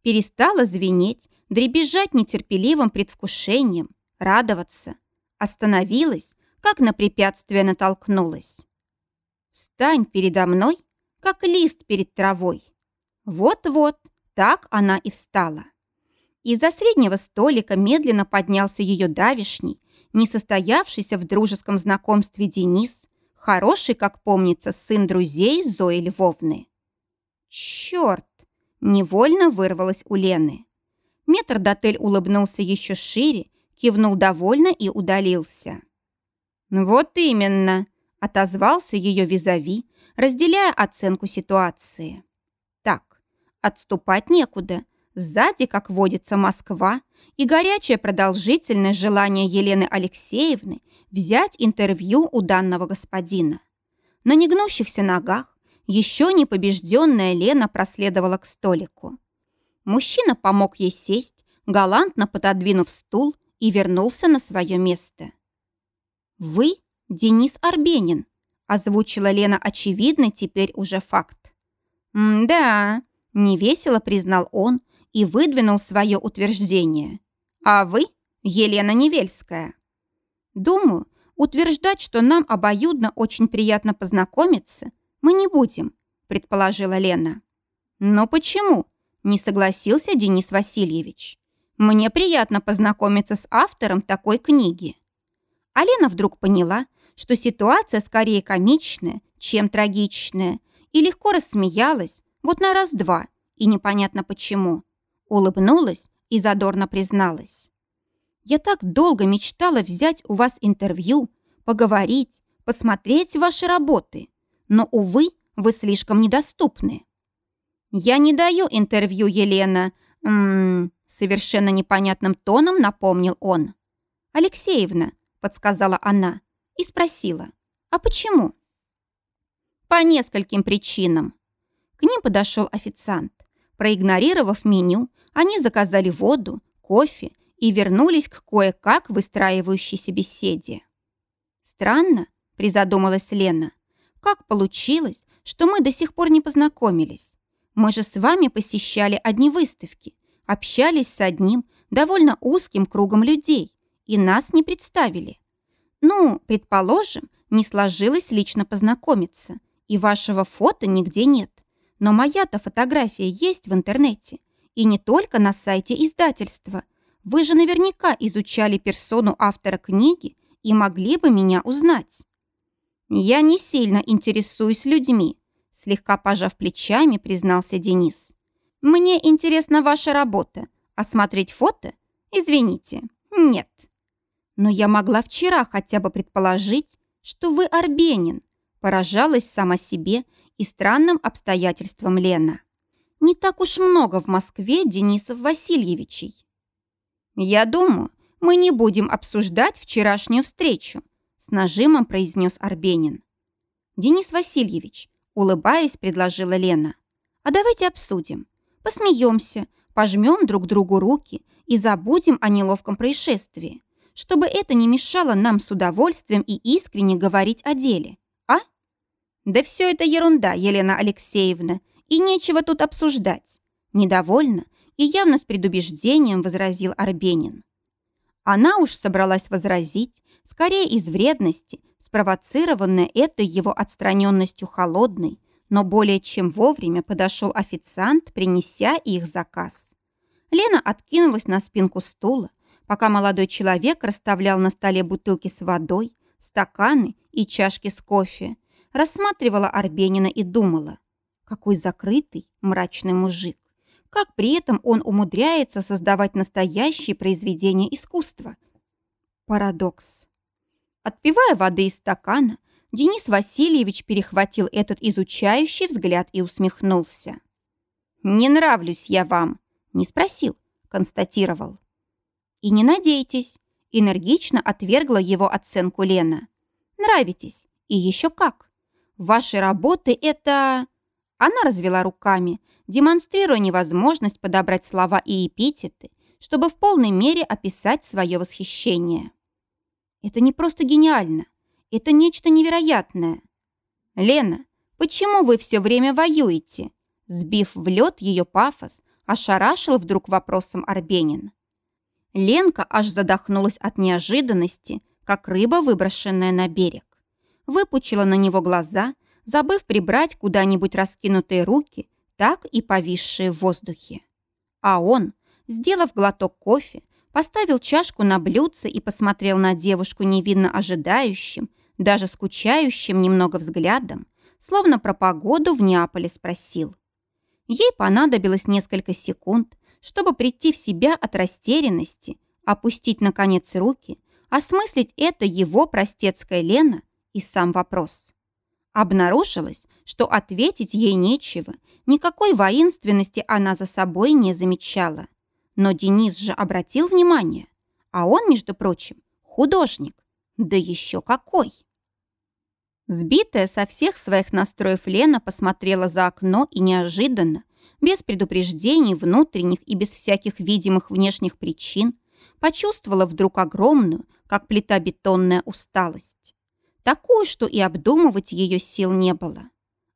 Перестала звенеть, дребезжать нетерпеливым предвкушением, радоваться. Остановилась, как на препятствие натолкнулась. «Встань передо мной, как лист перед травой». Вот-вот, так она и встала. Из-за среднего столика медленно поднялся ее давишний, несостоявшийся в дружеском знакомстве Денис, хороший, как помнится, сын друзей Зои Львовны. «Черт!» – невольно вырвалось у Лены. Метрдотель улыбнулся еще шире, кивнул довольно и удалился. «Вот именно!» – отозвался ее визави, разделяя оценку ситуации. «Так, отступать некуда. Сзади, как водится, Москва и горячее продолжительное желание Елены Алексеевны взять интервью у данного господина. На негнущихся ногах еще не побежденная Лена проследовала к столику. Мужчина помог ей сесть, галантно пододвинув стул и вернулся на свое место. «Вы Денис Арбенин», – озвучила Лена очевидный теперь уже факт. «Да», – невесело признал он, и выдвинул свое утверждение. А вы – Елена Невельская. Думаю, утверждать, что нам обоюдно очень приятно познакомиться, мы не будем, предположила Лена. Но почему? Не согласился Денис Васильевич. Мне приятно познакомиться с автором такой книги. А Лена вдруг поняла, что ситуация скорее комичная, чем трагичная, и легко рассмеялась, вот на раз-два, и непонятно почему. Улыбнулась и задорно призналась. «Я так долго мечтала взять у вас интервью, поговорить, посмотреть ваши работы. Но, увы, вы слишком недоступны». «Я не даю интервью, Елена», «М-м-м», совершенно непонятным тоном напомнил он. «Алексеевна», — подсказала она и спросила, «а почему?» «По нескольким причинам». К ним подошел официант. Проигнорировав меню, они заказали воду, кофе и вернулись к кое-как выстраивающейся беседе. «Странно», — призадумалась Лена, «как получилось, что мы до сих пор не познакомились? Мы же с вами посещали одни выставки, общались с одним, довольно узким кругом людей, и нас не представили. Ну, предположим, не сложилось лично познакомиться, и вашего фото нигде нет. Но моя-то фотография есть в интернете, и не только на сайте издательства. Вы же наверняка изучали персону автора книги и могли бы меня узнать. Я не сильно интересуюсь людьми, слегка пожав плечами, признался Денис. Мне интересна ваша работа, а смотреть фото? Извините, нет. Но я могла вчера хотя бы предположить, что вы арбенин, поражалась сама себе и странным обстоятельствам Лена. Не так уж много в Москве Денисов Васильевичей. «Я думаю, мы не будем обсуждать вчерашнюю встречу», с нажимом произнес Арбенин. «Денис Васильевич», улыбаясь, предложила Лена. «А давайте обсудим. Посмеемся, пожмем друг другу руки и забудем о неловком происшествии, чтобы это не мешало нам с удовольствием и искренне говорить о деле. А? Да все это ерунда, Елена Алексеевна, и нечего тут обсуждать. Недовольно и явно с предубеждением возразил Арбенин. Она уж собралась возразить, скорее из вредности, спровоцированной этой его отстраненностью холодной, но более чем вовремя подошел официант, принеся их заказ. Лена откинулась на спинку стула, пока молодой человек расставлял на столе бутылки с водой, стаканы и чашки с кофе, рассматривала Арбенина и думала, какой закрытый, мрачный мужик. Как при этом он умудряется создавать настоящие произведения искусства? Парадокс. Отпивая воды из стакана, Денис Васильевич перехватил этот изучающий взгляд и усмехнулся. «Не нравлюсь я вам», — не спросил, констатировал. «И не надейтесь», — энергично отвергла его оценку Лена. «Нравитесь, и еще как. Ваши работы — это...» Она развела руками, демонстрируя невозможность подобрать слова и эпитеты, чтобы в полной мере описать свое восхищение. «Это не просто гениально, это нечто невероятное. Лена, почему вы все время воюете? Сбив в лед ее пафос, ошарашил вдруг вопросом Арбенин. Ленка аж задохнулась от неожиданности, как рыба, выброшенная на берег. Выпучила на него глаза, забыв прибрать куда-нибудь раскинутые руки, так и повисшие в воздухе. А он, сделав глоток кофе, поставил чашку на блюдце и посмотрел на девушку невинно ожидающим, даже скучающим немного взглядом, словно про погоду в Неаполе спросил. Ей понадобилось несколько секунд, чтобы прийти в себя от растерянности, опустить, наконец, руки, осмыслить это его простецкая Лена и сам вопрос. Обнаружилось, что ответить ей нечего, никакой воинственности она за собой не замечала. Но Денис же обратил внимание, а он, между прочим, художник, да еще какой! Сбитая со всех своих настроев Лена посмотрела за окно и неожиданно, без предупреждений внутренних и без всяких видимых внешних причин, почувствовала вдруг огромную, как плита бетонная усталость. Такую, что и обдумывать ее сил не было.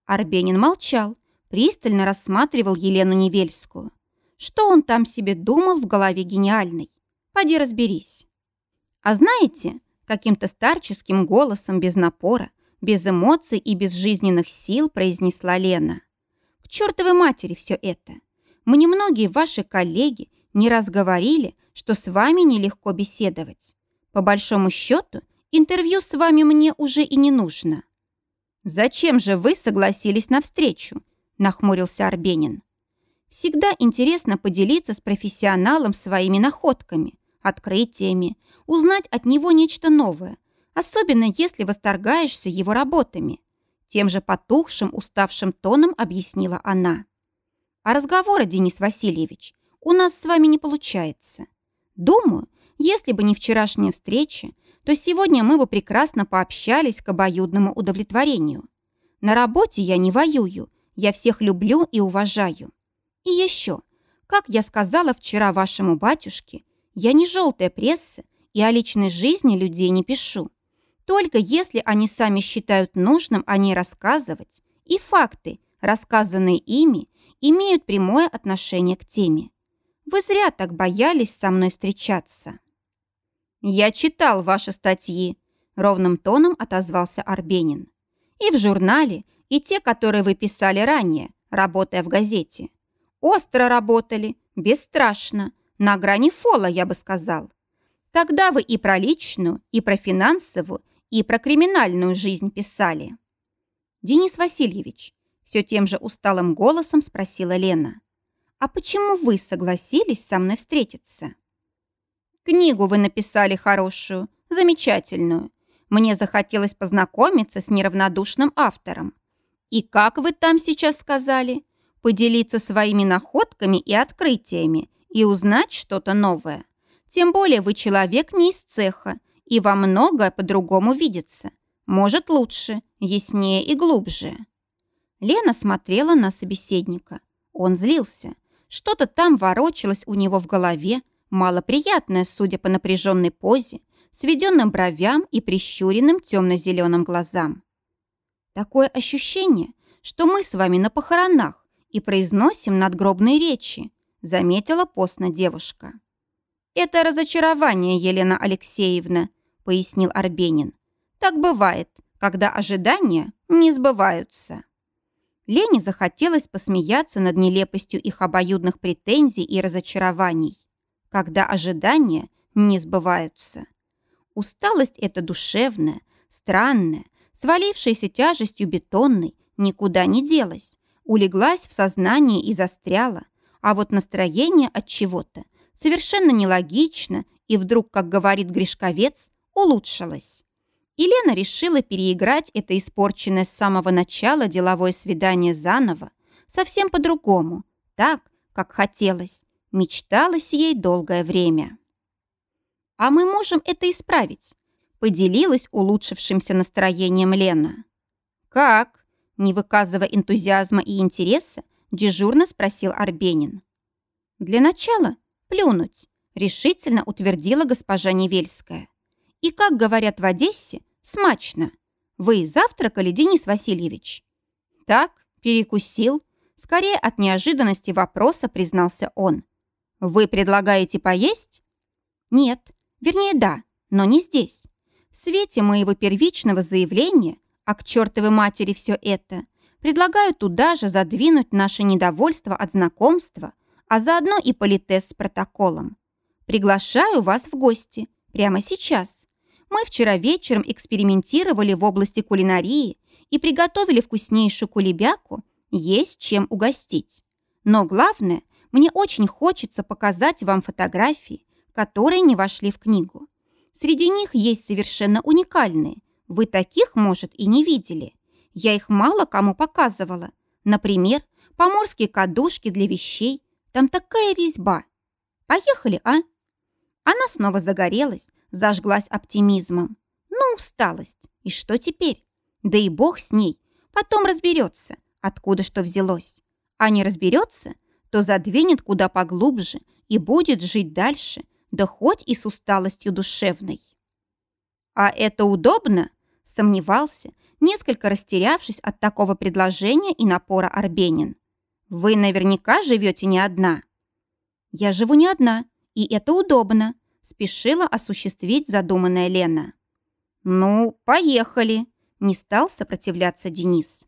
Арбенин молчал, пристально рассматривал Елену Невельскую. Что он там себе думал в голове гениальной? Поди разберись. А знаете, каким-то старческим голосом без напора без эмоций и без жизненных сил произнесла Лена. Чертовой матери все это. Мне многие ваши коллеги не раз говорили, что с вами нелегко беседовать. По большому счету, интервью с вами мне уже и не нужно. «Зачем же вы согласились на встречу?» – нахмурился Арбенин. «Всегда интересно поделиться с профессионалом своими находками, открытиями, узнать от него нечто новое, особенно если восторгаешься его работами. Тем же потухшим, уставшим тоном объяснила она. А разговора, Денис Васильевич, у нас с вами не получается. Думаю, если бы не вчерашняя встреча, то сегодня мы бы прекрасно пообщались к обоюдному удовлетворению. На работе я не воюю, я всех люблю и уважаю. И еще, как я сказала вчера вашему батюшке, я не желтая пресса и о личной жизни людей не пишу. Только если они сами считают нужным о ней рассказывать, и факты, рассказанные ими, имеют прямое отношение к теме. Вы зря так боялись со мной встречаться. «Я читал ваши статьи», — ровным тоном отозвался Арбенин. «И в журнале, и те, которые вы писали ранее, работая в газете. Остро работали, бесстрашно, на грани фола, я бы сказал. Тогда вы и про личную, и про финансовую, и про криминальную жизнь писали». «Денис Васильевич», — все тем же усталым голосом спросила Лена, «а почему вы согласились со мной встретиться?» Книгу вы написали хорошую, замечательную. Мне захотелось познакомиться с неравнодушным автором. И как вы там сейчас сказали? Поделиться своими находками и открытиями и узнать что-то новое. Тем более вы человек не из цеха, и вам многое по-другому видится. Может, лучше, яснее и глубже. Лена смотрела на собеседника. Он злился. Что-то там ворочалось у него в голове, малоприятная, судя по напряженной позе, сведенным бровям и прищуренным темно-зеленым глазам. Такое ощущение, что мы с вами на похоронах и произносим надгробные речи, заметила постно девушка. «Это разочарование, Елена Алексеевна», — пояснил Арбенин. «Так бывает, когда ожидания не сбываются». Лене захотелось посмеяться над нелепостью их обоюдных претензий и разочарований когда ожидания не сбываются. Усталость эта душевная, странная, свалившаяся тяжестью бетонной, никуда не делась, улеглась в сознание и застряла, а вот настроение от чего-то совершенно нелогично и вдруг, как говорит Гришковец, улучшилось. Елена решила переиграть это испорченное с самого начала деловое свидание заново, совсем по-другому, так, как хотелось, Мечталось ей долгое время. «А мы можем это исправить», — поделилась улучшившимся настроением Лена. «Как?» — не выказывая энтузиазма и интереса, дежурно спросил Арбенин. «Для начала плюнуть», — решительно утвердила госпожа Невельская. «И, как говорят в Одессе, смачно. Вы завтракали, Денис Васильевич?» «Так, перекусил», — скорее от неожиданности вопроса признался он. «Вы предлагаете поесть?» «Нет. Вернее, да, но не здесь. В свете моего первичного заявления, а к чертовой матери все это, предлагаю туда же задвинуть наше недовольство от знакомства, а заодно и политез с протоколом. Приглашаю вас в гости прямо сейчас. Мы вчера вечером экспериментировали в области кулинарии и приготовили вкуснейшую кулебяку, есть чем угостить. Но главное, мне очень хочется показать вам фотографии, которые не вошли в книгу. Среди них есть совершенно уникальные. Вы таких, может, и не видели. Я их мало кому показывала. Например, поморские кадушки для вещей. Там такая резьба. Поехали, а? Она снова загорелась, зажглась оптимизмом. Ну, усталость. И что теперь? Да и бог с ней. Потом разберется, откуда что взялось. А не разберется, то задвинет куда поглубже и будет жить дальше, да хоть и с усталостью душевной. «А это удобно?» – сомневался, несколько растерявшись от такого предложения и напора Арбенин. «Вы наверняка живете не одна». «Я живу не одна, и это удобно», – спешила осуществить задуманная Лена. «Ну, поехали», – не стал сопротивляться Денис.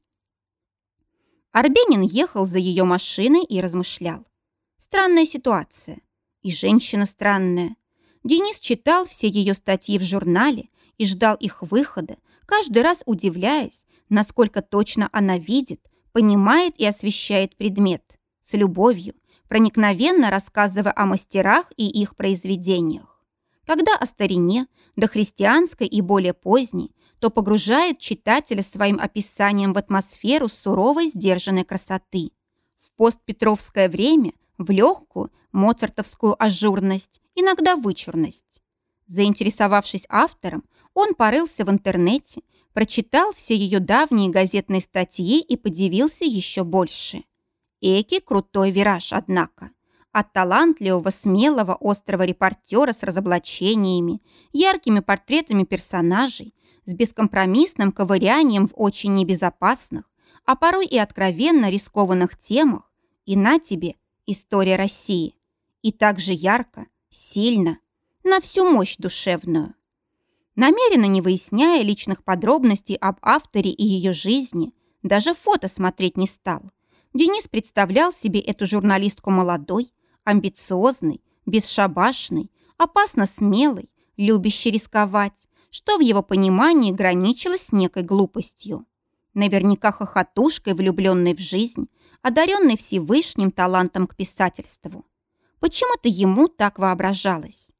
Арбенин ехал за ее машиной и размышлял. Странная ситуация. И женщина странная. Денис читал все ее статьи в журнале и ждал их выхода, каждый раз удивляясь, насколько точно она видит, понимает и освещает предмет. С любовью, проникновенно рассказывая о мастерах и их произведениях. Когда о старине, до христианской и более поздней, то погружает читателя своим описанием в атмосферу суровой сдержанной красоты. В постпетровское время в легкую моцартовскую ажурность, иногда вычурность. Заинтересовавшись автором, он порылся в интернете, прочитал все ее давние газетные статьи и подивился еще больше. Эки крутой вираж, однако. От талантливого, смелого, острого репортера с разоблачениями, яркими портретами персонажей, с бескомпромиссным ковырянием в очень небезопасных, а порой и откровенно рискованных темах, и на тебе история России. И также ярко, сильно, на всю мощь душевную. Намеренно не выясняя личных подробностей об авторе и ее жизни, даже фото смотреть не стал. Денис представлял себе эту журналистку молодой, амбициозной, бесшабашной, опасно смелой, любящей рисковать, что в его понимании граничило некой глупостью. Наверняка хохотушкой, влюбленной в жизнь, одаренной Всевышним талантом к писательству. Почему-то ему так воображалось.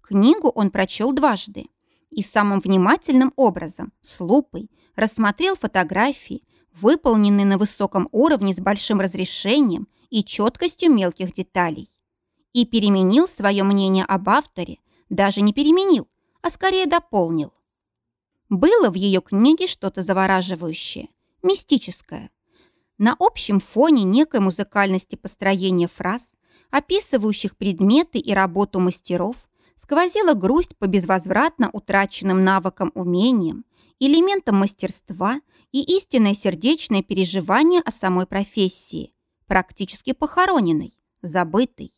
Книгу он прочел дважды и самым внимательным образом, с лупой, рассмотрел фотографии, выполненные на высоком уровне с большим разрешением и четкостью мелких деталей. И переменил свое мнение об авторе, даже не переменил, а скорее дополнил. Было в ее книге что-то завораживающее, мистическое. На общем фоне некой музыкальности построения фраз, описывающих предметы и работу мастеров, сквозила грусть по безвозвратно утраченным навыкам, умениям, элементам мастерства и истинное сердечное переживание о самой профессии, практически похороненной, забытой.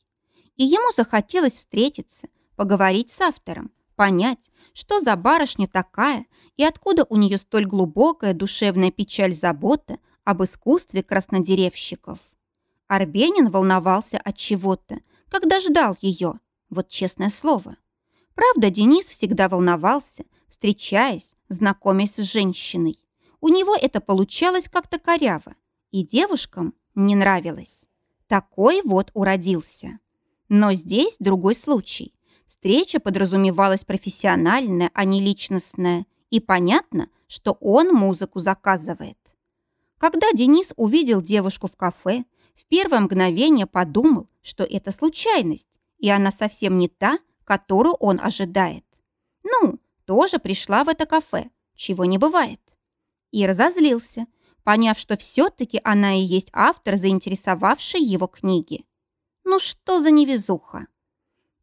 И ему захотелось встретиться, поговорить с автором, понять, что за барышня такая и откуда у нее столь глубокая душевная печаль-забота об искусстве краснодеревщиков. Арбенин волновался от чего-то, когда ждал ее, вот честное слово. Правда, Денис всегда волновался, встречаясь, знакомясь с женщиной. У него это получалось как-то коряво, и девушкам не нравилось. Такой вот уродился. Но здесь другой случай. Встреча подразумевалась профессиональная, а не личностная, и понятно, что он музыку заказывает. Когда Денис увидел девушку в кафе, в первое мгновение подумал, что это случайность, и она совсем не та, которую он ожидает. Ну, тоже пришла в это кафе, чего не бывает. И разозлился, поняв, что все-таки она и есть автор, заинтересовавшей его книги. Ну что за невезуха?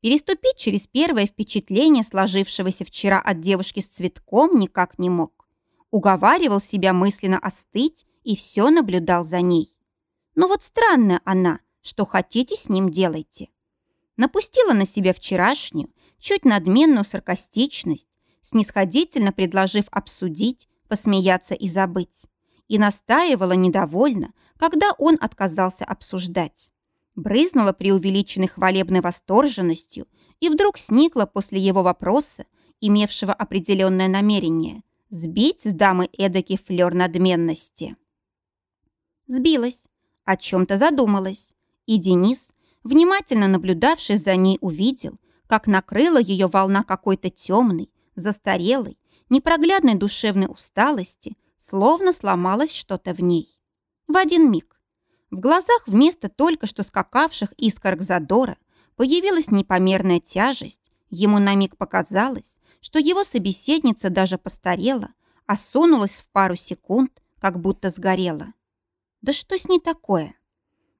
Переступить через первое впечатление, сложившегося вчера от девушки с цветком, никак не мог. Уговаривал себя мысленно остыть и все наблюдал за ней. Но вот странная она, что хотите с ним делайте напустила на себя вчерашнюю, чуть надменную саркастичность, снисходительно предложив обсудить, посмеяться и забыть, и настаивала недовольно, когда он отказался обсуждать. Брызнула преувеличенной хвалебной восторженностью и вдруг сникла после его вопроса, имевшего определенное намерение – сбить с дамы эдакий флер надменности. Сбилась, о чем-то задумалась, и Денис, внимательно наблюдавший за ней, увидел, как накрыла ее волна какой-то темной, застарелой, непроглядной душевной усталости, словно сломалось что-то в ней. В один миг. В глазах вместо только что скакавших искорок задора появилась непомерная тяжесть. Ему на миг показалось, что его собеседница даже постарела, осунулась в пару секунд, как будто сгорела. Да что с ней такое?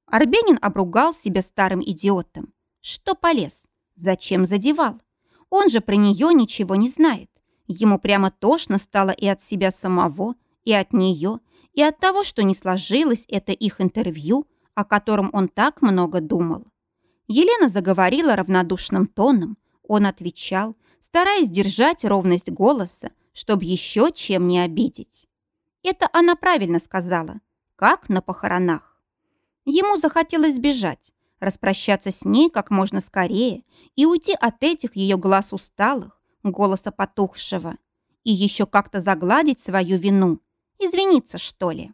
Арбенин обругал себя старым идиотом. Что полез? Зачем задевал? Он же про нее ничего не знает. Ему прямо тошно стало и от себя самого, и от нее, и от того, что не сложилось это их интервью, о котором он так много думал. Елена заговорила равнодушным тоном. Он отвечал, стараясь держать ровность голоса, чтобы еще чем не обидеть. Это она правильно сказала, как на похоронах. Ему захотелось сбежать, распрощаться с ней как можно скорее и уйти от этих ее глаз усталых, голоса потухшего, и еще как-то загладить свою вину, извиниться, что ли.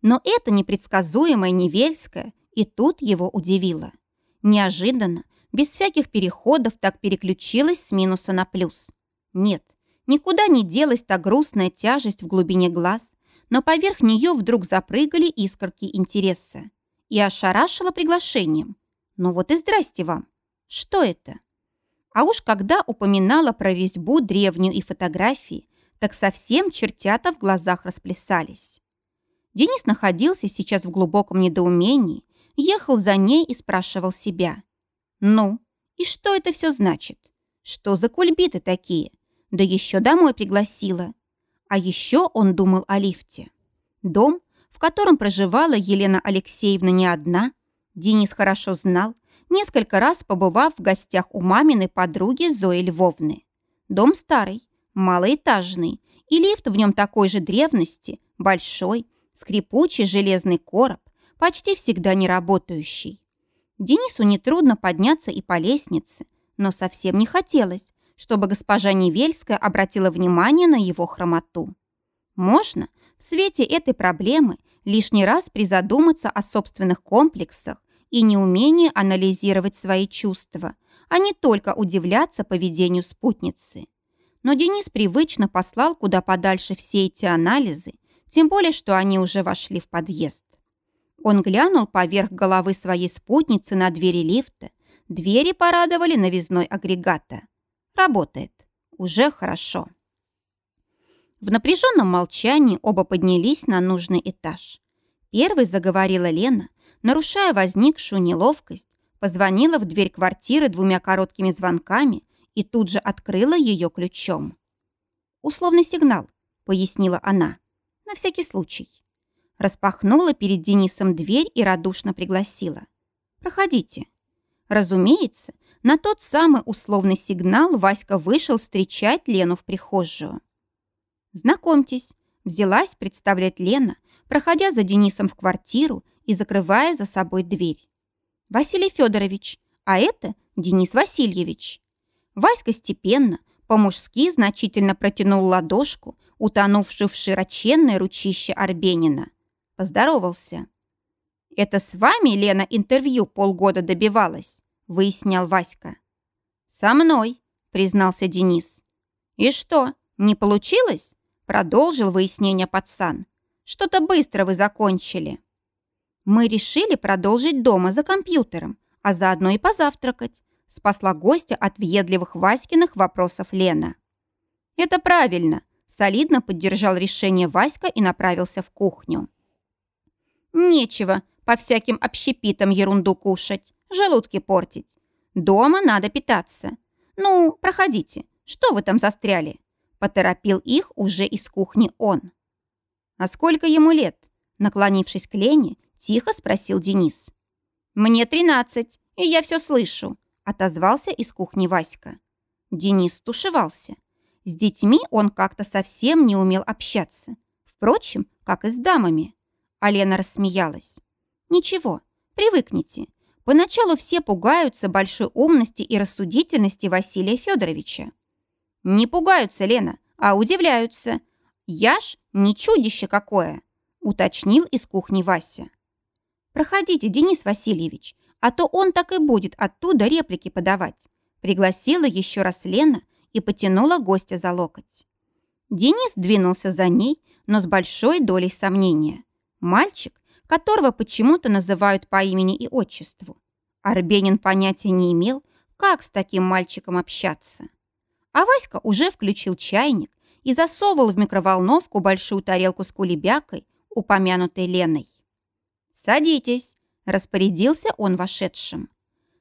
Но это непредсказуемое Невельское и тут его удивило. Неожиданно, без всяких переходов так переключилась с минуса на плюс. Нет, никуда не делась та грустная тяжесть в глубине глаз, но поверх нее вдруг запрыгали искорки интереса. И ошарашила приглашением. Ну вот и здрасте вам. Что это? А уж когда упоминала про резьбу древнюю и фотографии, так совсем чертята в глазах расплясались. Денис находился сейчас в глубоком недоумении, ехал за ней и спрашивал себя. «Ну, и что это все значит? Что за кульбиты такие? Да еще домой пригласила». А еще он думал о лифте. Дом, в котором проживала Елена Алексеевна не одна, Денис хорошо знал, несколько раз побывав в гостях у маминой подруги Зои Львовны. Дом старый, малоэтажный, и лифт в нем такой же древности, большой, скрипучий железный короб, почти всегда не работающий. Денису нетрудно подняться и по лестнице, но совсем не хотелось, чтобы госпожа Невельская обратила внимание на его хромоту. Можно в свете этой проблемы лишний раз призадуматься о собственных комплексах и неумении анализировать свои чувства, а не только удивляться поведению спутницы. Но Денис привычно послал куда подальше все эти анализы, тем более, что они уже вошли в подъезд. Он глянул поверх головы своей спутницы на двери лифта. Двери порадовали новизной агрегата. Работает. Уже хорошо. В напряженном молчании оба поднялись на нужный этаж. Первой заговорила Лена, нарушая возникшую неловкость, позвонила в дверь квартиры двумя короткими звонками и тут же открыла ее ключом. «Условный сигнал», — пояснила она, — «на всякий случай». Распахнула перед Денисом дверь и радушно пригласила. «Проходите». Разумеется, на тот самый условный сигнал Васька вышел встречать Лену в прихожую. «Знакомьтесь», — взялась представлять Лена, проходя за Денисом в квартиру и закрывая за собой дверь. «Василий Федорович, а это Денис Васильевич». Васька степенно, по-мужски значительно протянул ладошку, утонувшую в широченное ручище Арбенина. Поздоровался. «Это с вами Лена интервью полгода добивалась?» – выяснял Васька. «Со мной», – признался Денис. «И что, не получилось?» – продолжил выяснение пацан. «Что-то быстро вы закончили». «Мы решили продолжить дома за компьютером, а заодно и позавтракать спасла гостя от въедливых Васькиных вопросов Лена. «Это правильно», – солидно поддержал решение Васька и направился в кухню. «Нечего по всяким общепитам ерунду кушать, желудки портить. Дома надо питаться. Ну, проходите, что вы там застряли?» Поторопил их уже из кухни он. «А сколько ему лет?» Наклонившись к Лене, тихо спросил Денис. «Мне тринадцать, и я все слышу», отозвался из кухни Васька. Денис тушевался. С детьми он как-то совсем не умел общаться. Впрочем, как и с дамами. А Лена рассмеялась. «Ничего, привыкните. Поначалу все пугаются большой умности и рассудительности Василия Федоровича. Не пугаются, Лена, а удивляются. Я ж не чудище какое, уточнил из кухни Вася. Проходите, Денис Васильевич, а то он так и будет оттуда реплики подавать. Пригласила еще раз Лена и потянула гостя за локоть. Денис двинулся за ней, но с большой долей сомнения. Мальчик, которого почему-то называют по имени и отчеству. Арбенин понятия не имел, как с таким мальчиком общаться. А Васька уже включил чайник и засовывал в микроволновку большую тарелку с кулебякой, упомянутой Леной. «Садитесь», Распорядился он вошедшим.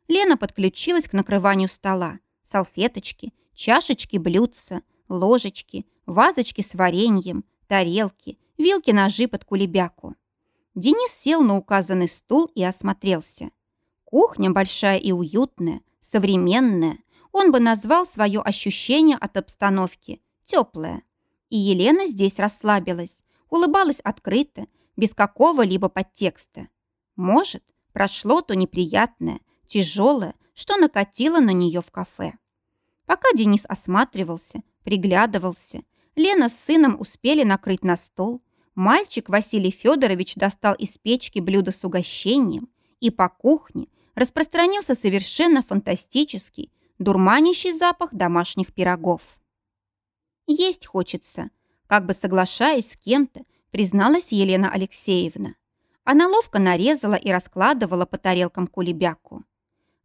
Лена подключилась к накрыванию стола. Салфеточки, чашечки, блюдца, ложечки, вазочки с вареньем, тарелки, вилки-ножи под кулебяку. Денис сел на указанный стул и осмотрелся. Кухня большая и уютная, современная. Он бы назвал свое ощущение от обстановки теплое. И Елена здесь расслабилась, улыбалась открыто, без какого-либо подтекста. Может, прошло то неприятное, тяжелое, что накатило на нее в кафе. Пока Денис осматривался, приглядывался, Лена с сыном успели накрыть на стол, мальчик Василий Федорович достал из печки блюдо с угощением, и по кухне распространился совершенно фантастический, дурманящий запах домашних пирогов. «Есть хочется», как бы соглашаясь с кем-то, призналась Елена Алексеевна. Она ловко нарезала и раскладывала по тарелкам кулебяку.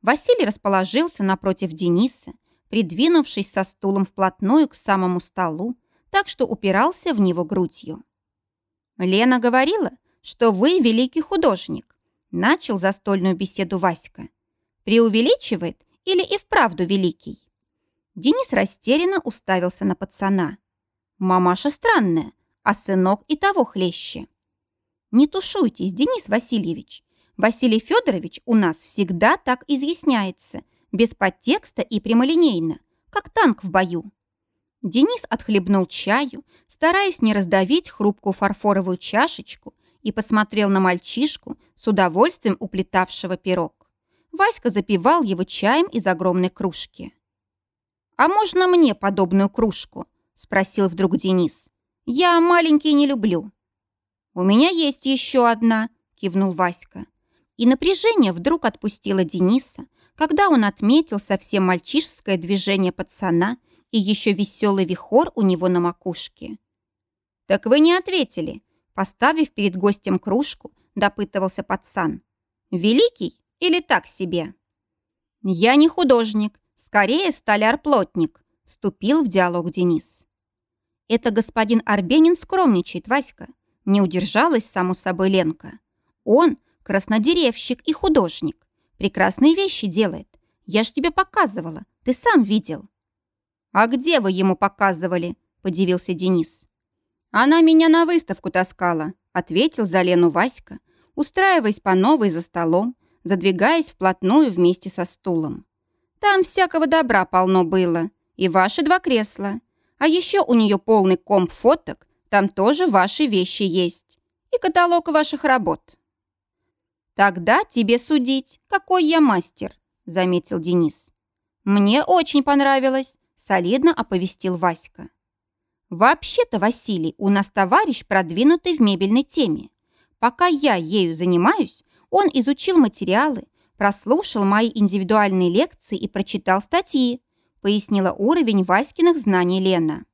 Василий расположился напротив Дениса, придвинувшись со стулом вплотную к самому столу, так что упирался в него грудью. «Лена говорила, что вы великий художник», начал застольную беседу Васька. «Преувеличивает или и вправду великий?» Денис растерянно уставился на пацана. «Мамаша странная, а сынок и того хлеще». «Не тушуйтесь, Денис Васильевич. Василий Федорович у нас всегда так изъясняется, без подтекста и прямолинейно, как танк в бою. Денис отхлебнул чаю, стараясь не раздавить хрупкую фарфоровую чашечку и посмотрел на мальчишку с удовольствием уплетавшего пирог. Васька запивал его чаем из огромной кружки. «А можно мне подобную кружку?» – спросил вдруг Денис. «Я маленькие не люблю». «У меня есть еще одна», – кивнул Васька. И напряжение вдруг отпустило Дениса, когда он отметил совсем мальчишеское движение пацана и еще веселый вихор у него на макушке. «Так вы не ответили», поставив перед гостем кружку, допытывался пацан. «Великий или так себе?» «Я не художник, скорее столяр-плотник», вступил в диалог Денис. «Это господин Арбенин скромничает, Васька», не удержалась, само собой, Ленка. «Он краснодеревщик и художник. Прекрасные вещи делает. Я ж тебе показывала, ты сам видел». «А где вы ему показывали?» – подивился Денис. «Она меня на выставку таскала», – ответил за Лену Васька, устраиваясь по новой за столом, задвигаясь вплотную вместе со стулом. «Там всякого добра полно было, и ваши два кресла. А еще у нее полный комп фоток, там тоже ваши вещи есть. И каталог ваших работ». «Тогда тебе судить, какой я мастер», – заметил Денис. «Мне очень понравилось солидно оповестил Васька. «Вообще-то, Василий, у нас товарищ, продвинутый в мебельной теме. Пока я ею занимаюсь, он изучил материалы, прослушал мои индивидуальные лекции и прочитал статьи», пояснила уровень Васькиных знаний Лена.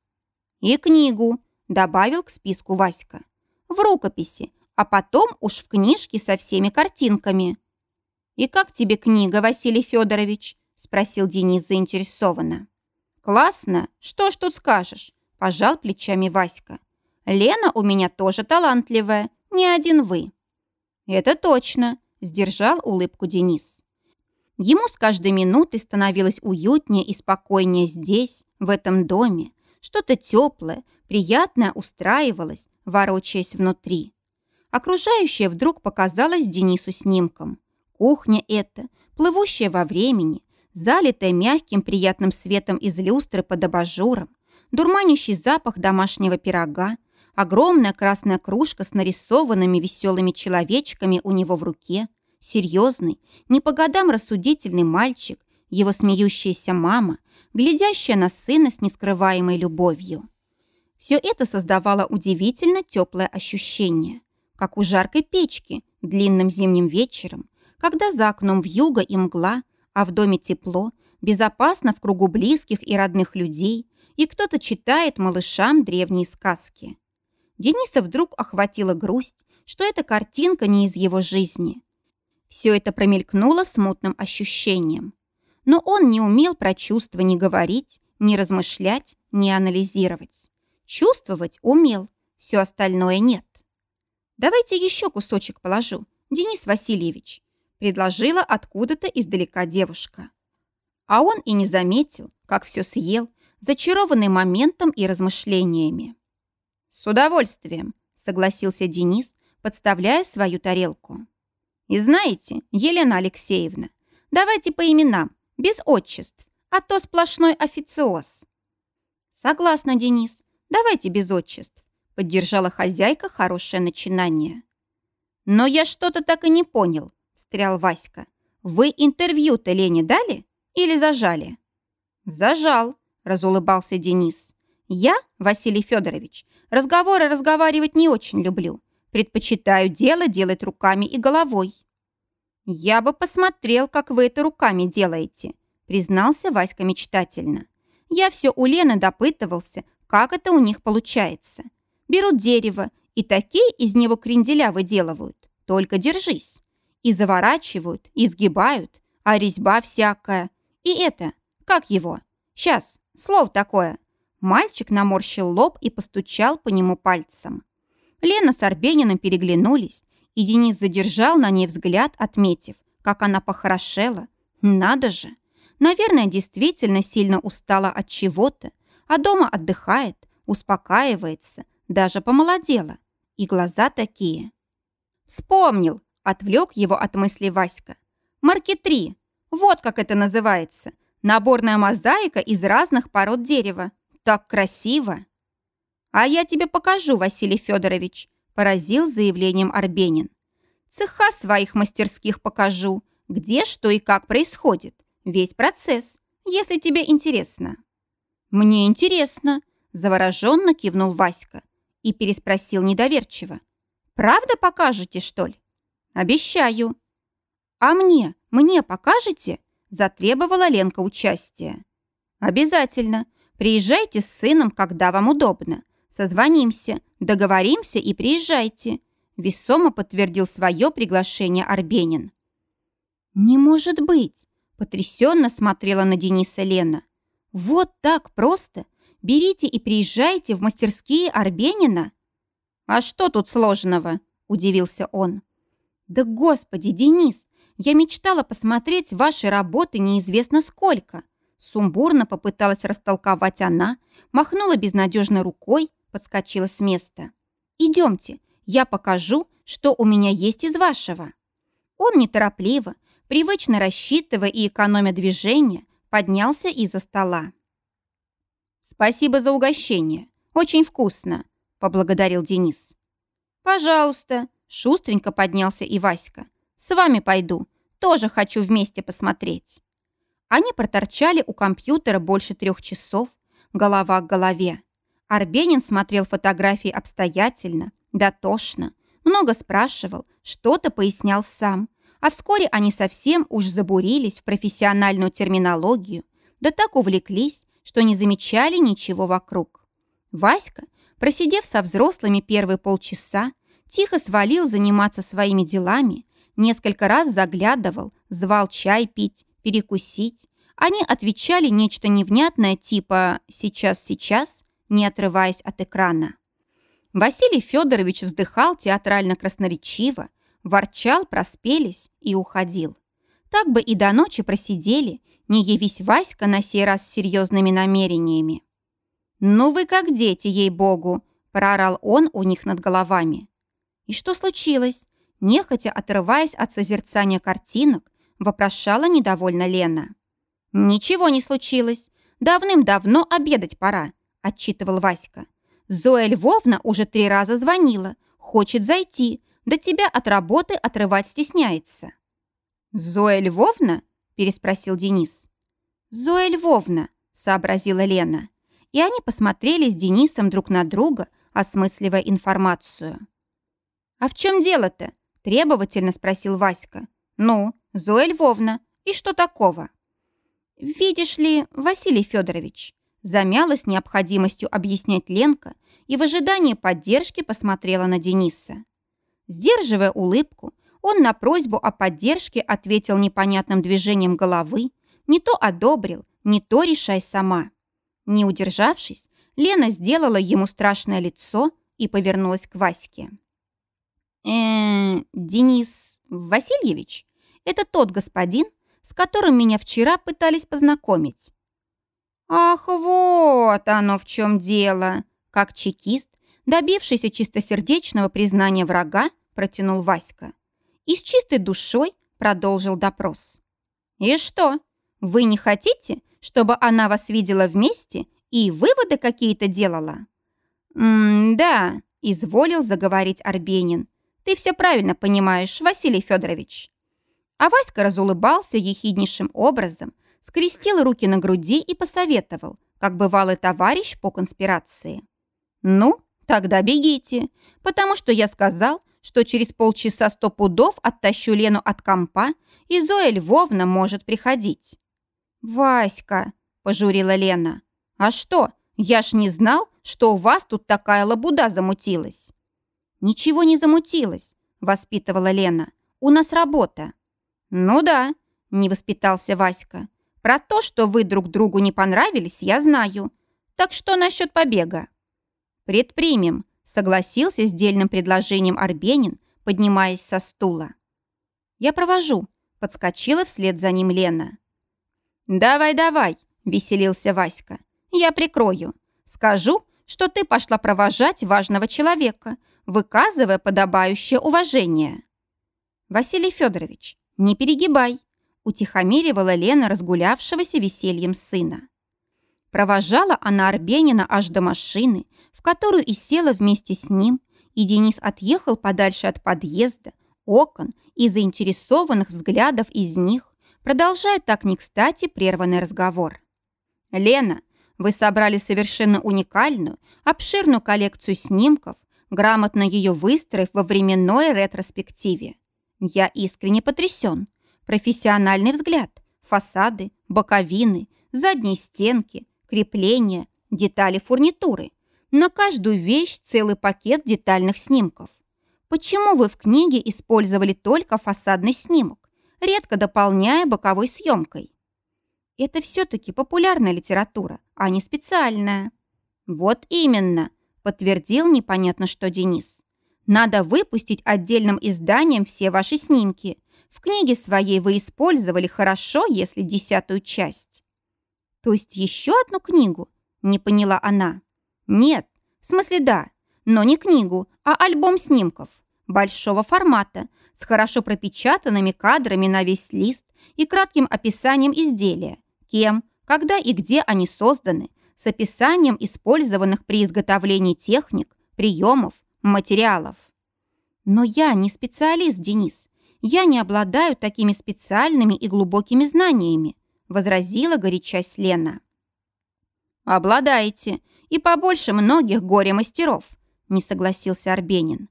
«И книгу», добавил к списку Васька. «В рукописи, а потом уж в книжке со всеми картинками». «И как тебе книга, Василий Федорович?» спросил Денис заинтересованно. «Классно! Что ж тут скажешь?» – пожал плечами Васька. «Лена у меня тоже талантливая, не один вы». «Это точно», – сдержал улыбку Денис. Ему с каждой минутой становилось уютнее и спокойнее здесь, в этом доме. Что-то теплое, приятное устраивалось, ворочаясь внутри. Окружающее вдруг показалось Денису снимком. Кухня эта, плывущая во времени, залитая мягким приятным светом из люстры под абажуром, дурманящий запах домашнего пирога, огромная красная кружка с нарисованными веселыми человечками у него в руке, серьезный, не по годам рассудительный мальчик, его смеющаяся мама, глядящая на сына с нескрываемой любовью. Все это создавало удивительно теплое ощущение, как у жаркой печки длинным зимним вечером, когда за окном вьюга и мгла, а в доме тепло, безопасно в кругу близких и родных людей, и кто-то читает малышам древние сказки. Дениса вдруг охватила грусть, что эта картинка не из его жизни. Все это промелькнуло смутным ощущением. Но он не умел про чувства ни говорить, ни размышлять, ни анализировать. Чувствовать умел, все остальное нет. «Давайте еще кусочек положу, Денис Васильевич», предложила откуда-то издалека девушка. А он и не заметил, как все съел, зачарованный моментом и размышлениями. «С удовольствием», — согласился Денис, подставляя свою тарелку. «И знаете, Елена Алексеевна, давайте по именам, без отчеств, а то сплошной официоз». «Согласна, Денис, давайте без отчеств», — поддержала хозяйка хорошее начинание. «Но я что-то так и не понял», встрял Васька. «Вы интервью-то Лене дали или зажали?» «Зажал», – разулыбался Денис. «Я, Василий Федорович, разговоры разговаривать не очень люблю. Предпочитаю дело делать руками и головой». «Я бы посмотрел, как вы это руками делаете», признался Васька мечтательно. «Я все у Лены допытывался, как это у них получается. Берут дерево и такие из него кренделя выделывают. Только держись. И заворачивают, и сгибают, а резьба всякая. И это, как его? Сейчас, слово такое. Мальчик наморщил лоб и постучал по нему пальцем. Лена с Арбениным переглянулись, и Денис задержал на ней взгляд, отметив, как она похорошела. Надо же! Наверное, действительно сильно устала от чего-то, а дома отдыхает, успокаивается, даже помолодела. И глаза такие. «Вспомнил!» – отвлек его от мысли Васька. «Маркетри! Вот как это называется. Наборная мозаика из разных пород дерева. Так красиво!» «А я тебе покажу, Василий Федорович», – поразил заявлением Арбенин. «Цеха своих мастерских покажу, где что и как происходит. Весь процесс, если тебе интересно». «Мне интересно», – завороженно кивнул Васька и переспросил недоверчиво. «Правда покажете, что ли?» «Обещаю». «А мне, мне покажете?» – затребовала Ленка участия. «Обязательно. Приезжайте с сыном, когда вам удобно. Созвонимся, договоримся и приезжайте», – весомо подтвердил свое приглашение Арбенин. «Не может быть!» – потрясенно смотрела на Дениса Лена. «Вот так просто? Берите и приезжайте в мастерские Арбенина?» «А что тут сложного?» – удивился он. «Да господи, Денис, я мечтала посмотреть ваши работы неизвестно сколько». Сумбурно попыталась растолковать она, махнула безнадежной рукой, подскочила с места. «Идемте, я покажу, что у меня есть из вашего». Он неторопливо, привычно рассчитывая и экономя движение, поднялся из-за стола. «Спасибо за угощение. Очень вкусно», – поблагодарил Денис. «Пожалуйста», – шустренько поднялся и Васька. «С вами пойду. Тоже хочу вместе посмотреть». Они проторчали у компьютера больше трех часов, голова к голове. Арбенин смотрел фотографии обстоятельно, дотошно, много спрашивал, что-то пояснял сам, а вскоре они совсем уж забурились в профессиональную терминологию, да так увлеклись, что не замечали ничего вокруг. Васька, просидев со взрослыми первые полчаса, тихо свалил заниматься своими делами, несколько раз заглядывал, звал чай пить, перекусить. Они отвечали нечто невнятное типа «сейчас-сейчас», не отрываясь от экрана. Василий Федорович вздыхал театрально-красноречиво, ворчал, проспелись и уходил. Так бы и до ночи просидели, не явись Васька на сей раз с серьезными намерениями. «Ну вы как дети, ей-богу!» – проорал он у них над головами. «И что случилось?» Нехотя отрываясь от созерцания картинок, вопрошала недовольно Лена. «Ничего не случилось. Давным-давно обедать пора», – отчитывал Васька. «Зоя Львовна уже три раза звонила. Хочет зайти, да тебя от работы отрывать стесняется». «Зоя Львовна?» – переспросил Денис. «Зоя Львовна», – сообразила Лена. И они посмотрели с Денисом друг на друга, осмысливая информацию. «А в чем дело-то?» – требовательно спросил Васька. «Ну, Зоя Львовна, и что такого?» «Видишь ли, Василий Федорович», замялась необходимостью объяснять Ленка и в ожидании поддержки посмотрела на Дениса. Сдерживая улыбку, он на просьбу о поддержке ответил непонятным движением головы, не то одобрил, не то решай сама. Не удержавшись, Лена сделала ему страшное лицо и повернулась к Ваське. э Денис Васильевич, это тот господин, с которым меня вчера пытались познакомить». «Ах, вот оно в чем дело!» Как чекист, добившийся чистосердечного признания врага, протянул Васька и с чистой душой продолжил допрос. «И что, вы не хотите, чтобы она вас видела вместе и выводы какие-то делала?» «М-да», – изволил заговорить Арбенин. «Ты все правильно понимаешь, Василий Федорович». А Васька разулыбался ехиднейшим образом, скрестил руки на груди и посоветовал, как бывалый товарищ по конспирации. «Ну, тогда бегите, потому что я сказал, что через полчаса сто пудов оттащу Лену от компа, и Зоя Львовна может приходить. «Васька», – пожурила Лена. «А что, я ж не знал, что у вас тут такая лабуда замутилась». «Ничего не замутилось», – воспитывала Лена. «У нас работа». «Ну да», – не воспитался Васька. «Про то, что вы друг другу не понравились, я знаю. Так что насчет побега?» «Предпримем», – согласился с дельным предложением Арбенин, поднимаясь со стула. «Я провожу», – подскочила вслед за ним Лена. «Давай, давай», – веселился Васька. «Я прикрою. Скажу, что ты пошла провожать важного человека, выказывая подобающее уважение». «Василий Федорович, не перегибай», – утихомиривала Лена разгулявшегося весельем сына. Провожала она Арбенина аж до машины, в которую и села вместе с ним, и Денис отъехал подальше от подъезда, окон и заинтересованных взглядов из них, продолжая так не кстати прерванный разговор. «Лена, вы собрали совершенно уникальную, обширную коллекцию снимков, грамотно ее выстроив во временной ретроспективе. Я искренне потрясен. Профессиональный взгляд, фасады, боковины, задние стенки, крепления, детали фурнитуры. На каждую вещь целый пакет детальных снимков. Почему вы в книге использовали только фасадный снимок? редко дополняя боковой съемкой. Это все-таки популярная литература, а не специальная. Вот именно, подтвердил непонятно что Денис. Надо выпустить отдельным изданием все ваши снимки. В книге своей вы использовали хорошо, если десятую часть. То есть еще одну книгу? Не поняла она. Нет, в смысле да, но не книгу, а альбом снимков. Большого формата, с хорошо пропечатанными кадрами на весь лист и кратким описанием изделия, кем, когда и где они созданы, с описанием использованных при изготовлении техник, приемов, материалов. Но я не специалист, Денис. Я не обладаю такими специальными и глубокими знаниями, возразила горячась Лена. «Обладаете, и побольше многих горе-мастеров», не согласился Арбенин.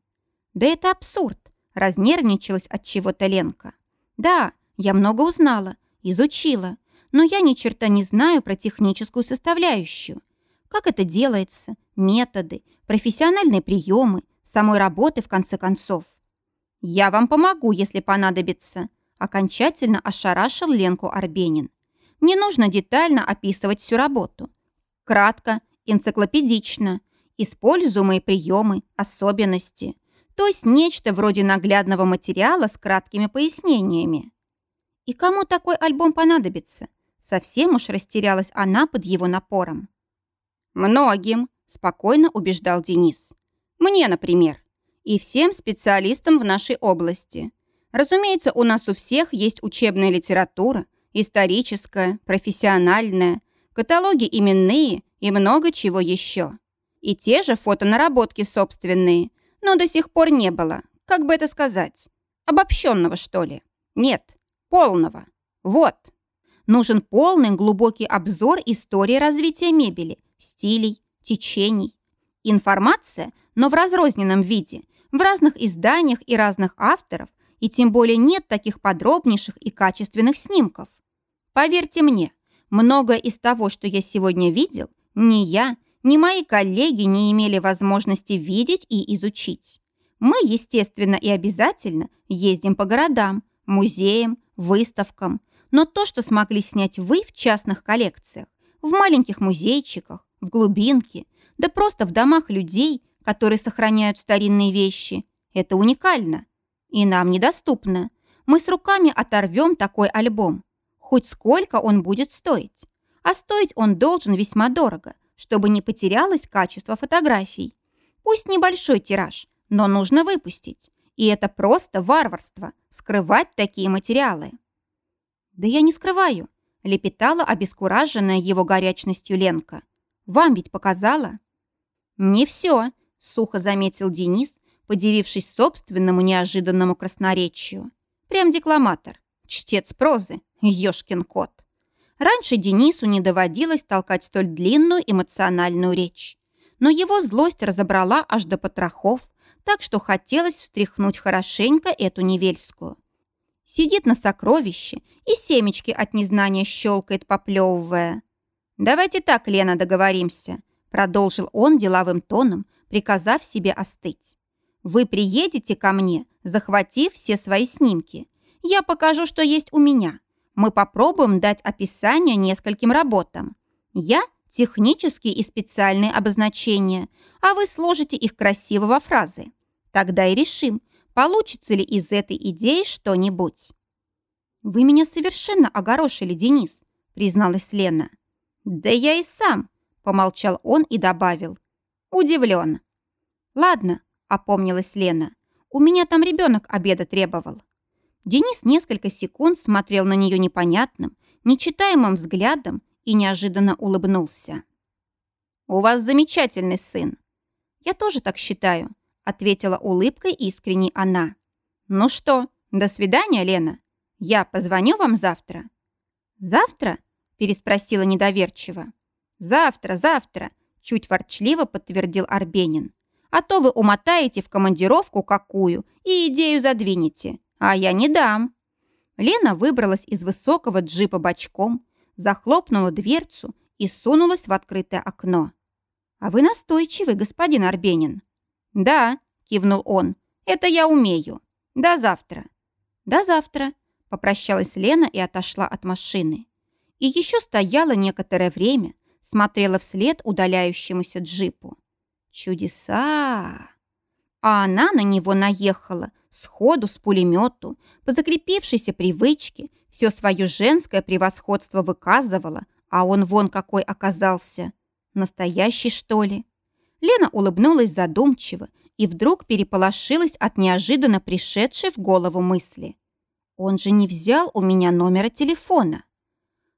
«Да это абсурд. Разнервничалась от чего-то Ленка. Да, я много узнала, изучила, но я ни черта не знаю про техническую составляющую. Как это делается, методы, профессиональные приемы, самой работы в конце концов. Я вам помогу, если понадобится, окончательно ошарашил Ленку Арбенин. Не нужно детально описывать всю работу. Кратко, энциклопедично, используемые приемы, особенности то есть нечто вроде наглядного материала с краткими пояснениями. И кому такой альбом понадобится? Совсем уж растерялась она под его напором. «Многим», – спокойно убеждал Денис. «Мне, например. И всем специалистам в нашей области. Разумеется, у нас у всех есть учебная литература, историческая, профессиональная, каталоги именные и много чего еще. И те же фотонаработки собственные – но до сих пор не было, как бы это сказать, обобщенного, что ли. Нет, полного. Вот. Нужен полный глубокий обзор истории развития мебели, стилей, течений. Информация, но в разрозненном виде, в разных изданиях и разных авторов, и тем более нет таких подробнейших и качественных снимков. Поверьте мне, многое из того, что я сегодня видел, ни я, ни мои коллеги не имели возможности видеть и изучить. Мы, естественно и обязательно, ездим по городам, музеям, выставкам, но то, что смогли снять вы в частных коллекциях, в маленьких музейчиках, в глубинке, да просто в домах людей, которые сохраняют старинные вещи, это уникально. И нам недоступно. Мы с руками оторвем такой альбом. Хоть сколько он будет стоить. А стоить он должен весьма дорого, чтобы не потерялось качество фотографий. Пусть небольшой тираж, но нужно выпустить. И это просто варварство – скрывать такие материалы. «Да я не скрываю», – лепетала обескураженная его горячностью Ленка. «Вам ведь показала?» «Не все», – сухо заметил Денис, подивившись собственному неожиданному красноречию. «Прям декламатор, чтец прозы, ёшкин кот». Раньше Денису не доводилось толкать столь длинную эмоциональную речь. Но его злость разобрала аж до потрохов, так что хотелось встряхнуть хорошенько эту невельскую. Сидит на сокровище и семечки от незнания щелкает, поплевывая. «Давайте так, Лена, договоримся», — продолжил он деловым тоном, приказав себе остыть. «Вы приедете ко мне, захватив все свои снимки. Я покажу, что есть у меня. Мы попробуем дать описание нескольким работам. Я – технические и специальные обозначения, а вы сложите их красиво во фразы. Тогда и решим, получится ли из этой идеи что-нибудь. «Вы меня совершенно огорошили, Денис», – призналась Лена. «Да я и сам», – помолчал он и добавил. «Удивлен». «Ладно», – опомнилась Лена. «У меня там ребенок обеда требовал». Денис несколько секунд смотрел на нее непонятным, нечитаемым взглядом и неожиданно улыбнулся. «У вас замечательный сын». «Я тоже так считаю», — ответила улыбкой искренней она. «Ну что, до свидания, Лена. Я позвоню вам завтра». «Завтра?» — переспросила недоверчиво. «Завтра, завтра», — чуть ворчливо подтвердил Арбенин. «А то вы умотаете в командировку какую и идею задвинете. А я не дам. Лена выбралась из высокого джипа бочком, захлопнула дверцу и сунулась в открытое окно. «А вы настойчивый, господин Арбенин». «Да», — кивнул он, — «это я умею. До завтра». «До завтра», — попрощалась Лена и отошла от машины. И еще стояла некоторое время, смотрела вслед удаляющемуся джипу. «Чудеса!» А она на него наехала, сходу с пулемету, по закрепившейся привычке, все свое женское превосходство выказывала, а он вон какой оказался. Настоящий, что ли? Лена улыбнулась задумчиво и вдруг переполошилась от неожиданно пришедшей в голову мысли. Он же не взял у меня номера телефона.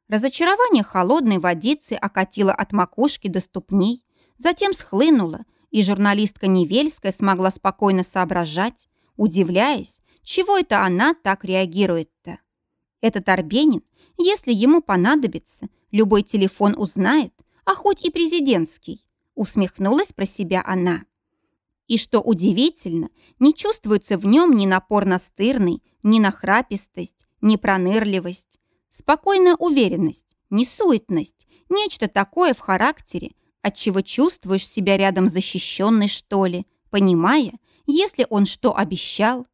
Разочарование холодной водицы окатило от макушки до ступней, затем схлынуло, и журналистка Невельская смогла спокойно соображать, удивляясь, чего это она так реагирует-то. Этот Арбенин, если ему понадобится, любой телефон узнает, а хоть и президентский, усмехнулась про себя она. И что удивительно, не чувствуется в нем ни напор настырный, ни нахрапистость, ни пронырливость. Спокойная уверенность, не суетность, нечто такое в характере, отчего чувствуешь себя рядом защищенной, что ли, понимая, если он что обещал.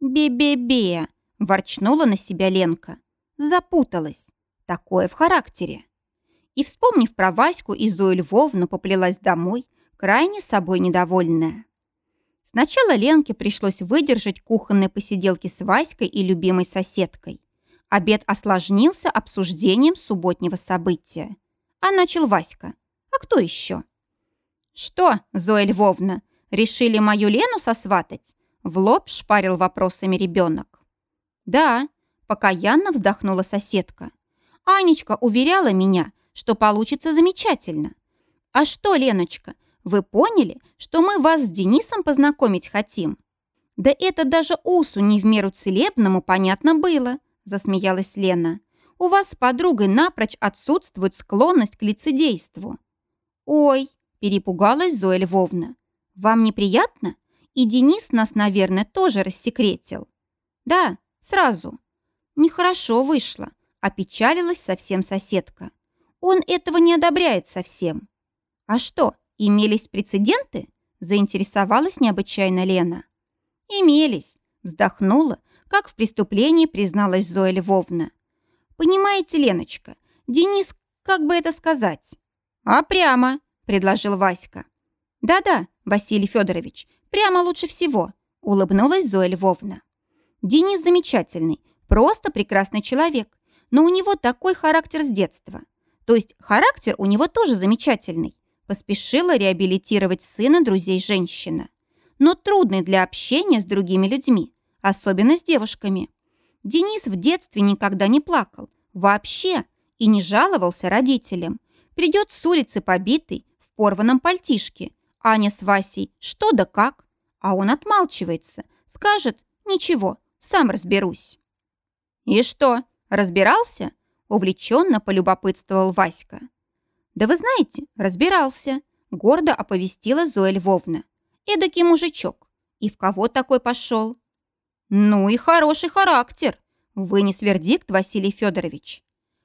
«Бе-бе-бе!» – ворчнула на себя Ленка. Запуталась. Такое в характере. И, вспомнив про Ваську и Зою Львовну, поплелась домой, крайне собой недовольная. Сначала Ленке пришлось выдержать кухонные посиделки с Васькой и любимой соседкой. Обед осложнился обсуждением субботнего события. А начал Васька. А кто еще? «Что, Зоя Львовна, решили мою Лену сосватать?» В лоб шпарил вопросами ребенок. «Да», – покаянно вздохнула соседка. «Анечка уверяла меня, что получится замечательно. А что, Леночка, вы поняли, что мы вас с Денисом познакомить хотим?» «Да это даже усу не в меру целебному понятно было», – засмеялась Лена. «У вас с подругой напрочь отсутствует склонность к лицедейству». «Ой!» – перепугалась Зоя Львовна. «Вам неприятно? И Денис нас, наверное, тоже рассекретил». «Да, сразу». «Нехорошо вышло», – опечалилась совсем соседка. «Он этого не одобряет совсем». «А что, имелись прецеденты?» – заинтересовалась необычайно Лена. «Имелись», – вздохнула, как в преступлении призналась Зоя Львовна. «Понимаете, Леночка, Денис, как бы это сказать, «А прямо», — предложил Васька. «Да-да, Василий Федорович, прямо лучше всего», — улыбнулась Зоя Львовна. «Денис замечательный, просто прекрасный человек, но у него такой характер с детства. То есть характер у него тоже замечательный», — поспешила реабилитировать сына друзей женщина. «Но трудный для общения с другими людьми, особенно с девушками. Денис в детстве никогда не плакал, вообще, и не жаловался родителям, Придет с улицы побитый, в порванном пальтишке. Аня с Васей что да как. А он отмалчивается, скажет «Ничего, сам разберусь». «И что, разбирался?» Увлеченно полюбопытствовал Васька. «Да вы знаете, разбирался», гордо оповестила Зоя Львовна. «Эдакий мужичок. И в кого такой пошел? Ну и хороший характер, вынес вердикт Василий Федорович.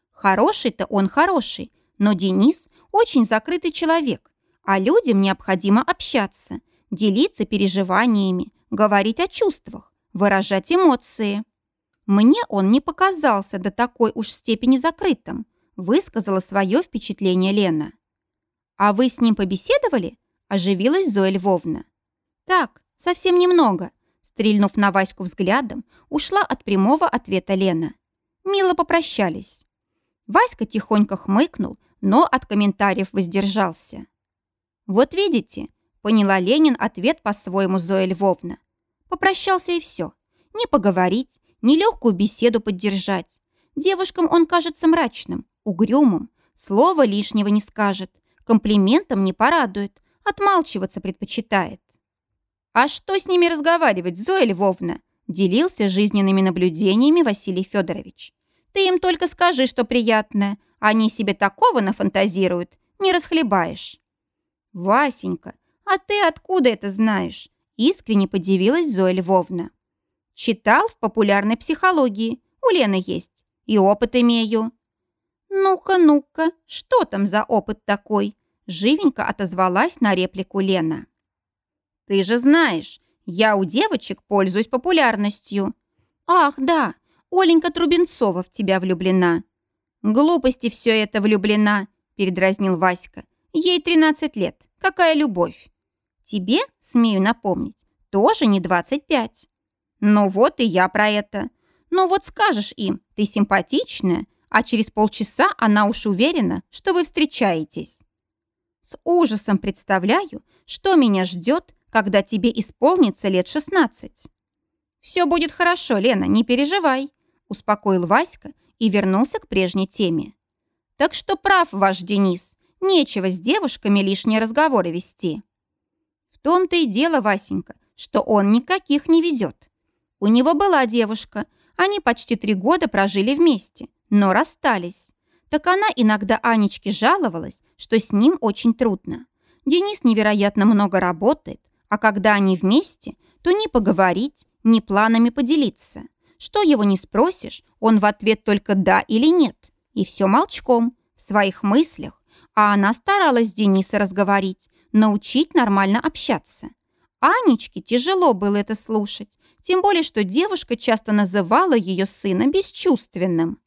Хороший-то он хороший, но Денис очень закрытый человек, а людям необходимо общаться, делиться переживаниями, говорить о чувствах, выражать эмоции. Мне он не показался до такой уж степени закрытым, высказала свое впечатление Лена. «А вы с ним побеседовали?» – оживилась Зоя Львовна. «Так, совсем немного», – стрельнув на Ваську взглядом, ушла от прямого ответа Лена. Мило попрощались. Васька тихонько хмыкнул, но от комментариев воздержался. «Вот видите», – поняла Ленин ответ по-своему Зоя Львовна. Попрощался и все. Не поговорить, не легкую беседу поддержать. Девушкам он кажется мрачным, угрюмым, слова лишнего не скажет, комплиментом не порадует, отмалчиваться предпочитает. «А что с ними разговаривать, Зоя Львовна?» делился жизненными наблюдениями Василий Федорович. «Ты им только скажи, что приятное. Они себе такого нафантазируют, не расхлебаешь». «Васенька, а ты откуда это знаешь?» искренне подивилась Зоя Львовна. «Читал в популярной психологии. У Лены есть. И опыт имею. «Ну-ка, ну-ка, что там за опыт такой?» Живенько отозвалась на реплику Лена. «Ты же знаешь, я у девочек пользуюсь популярностью». «Ах, да, Оленька Трубенцова в тебя влюблена». «Глупости все это влюблена», – передразнил Васька. «Ей 13 лет. Какая любовь?» «Тебе, смею напомнить, тоже не 25». «Ну вот и я про это. Ну вот скажешь им, ты симпатичная, а через полчаса она уж уверена, что вы встречаетесь. С ужасом представляю, что меня ждет, когда тебе исполнится лет 16. «Все будет хорошо, Лена, не переживай», – успокоил Васька и вернулся к прежней теме. «Так что прав ваш Денис, нечего с девушками лишние разговоры вести». В том-то и дело, Васенька, что он никаких не ведет. У него была девушка, они почти три года прожили вместе но расстались. Так она иногда Анечке жаловалась, что с ним очень трудно. Денис невероятно много работает, а когда они вместе, то ни поговорить, ни планами поделиться. Что его не спросишь, он в ответ только «да» или «нет». И все молчком, в своих мыслях. А она старалась Дениса разговорить, научить нормально общаться. Анечке тяжело было это слушать, тем более, что девушка часто называла ее сына бесчувственным.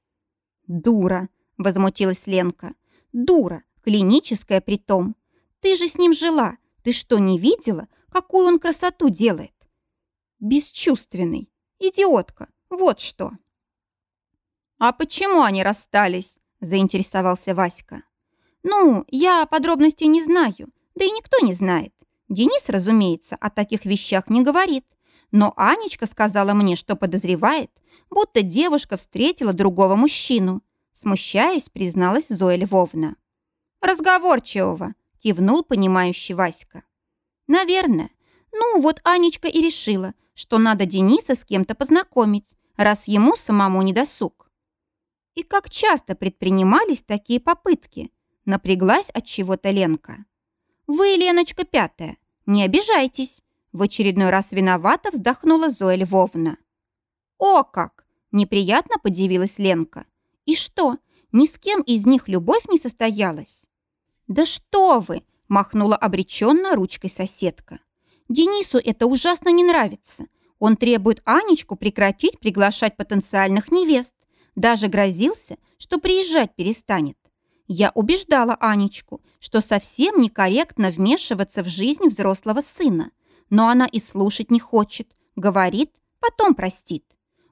«Дура!» – возмутилась Ленка. «Дура! Клиническая притом! Ты же с ним жила! Ты что, не видела, какую он красоту делает?» «Бесчувственный! Идиотка! Вот что!» «А почему они расстались?» – заинтересовался Васька. «Ну, я подробностей не знаю, да и никто не знает. Денис, разумеется, о таких вещах не говорит. Но Анечка сказала мне, что подозревает, будто девушка встретила другого мужчину. Смущаясь, призналась Зоя Львовна. «Разговорчивого», – кивнул понимающий Васька. «Наверное. Ну, вот Анечка и решила, что надо Дениса с кем-то познакомить, раз ему самому не досуг». «И как часто предпринимались такие попытки?» – напряглась от чего-то Ленка. «Вы, Леночка, пятая. Не обижайтесь. В очередной раз виновато вздохнула Зоя Львовна. «О как!» – неприятно подивилась Ленка. «И что, ни с кем из них любовь не состоялась?» «Да что вы!» – махнула обреченно ручкой соседка. «Денису это ужасно не нравится. Он требует Анечку прекратить приглашать потенциальных невест. Даже грозился, что приезжать перестанет. Я убеждала Анечку, что совсем некорректно вмешиваться в жизнь взрослого сына но она и слушать не хочет. Говорит, потом простит.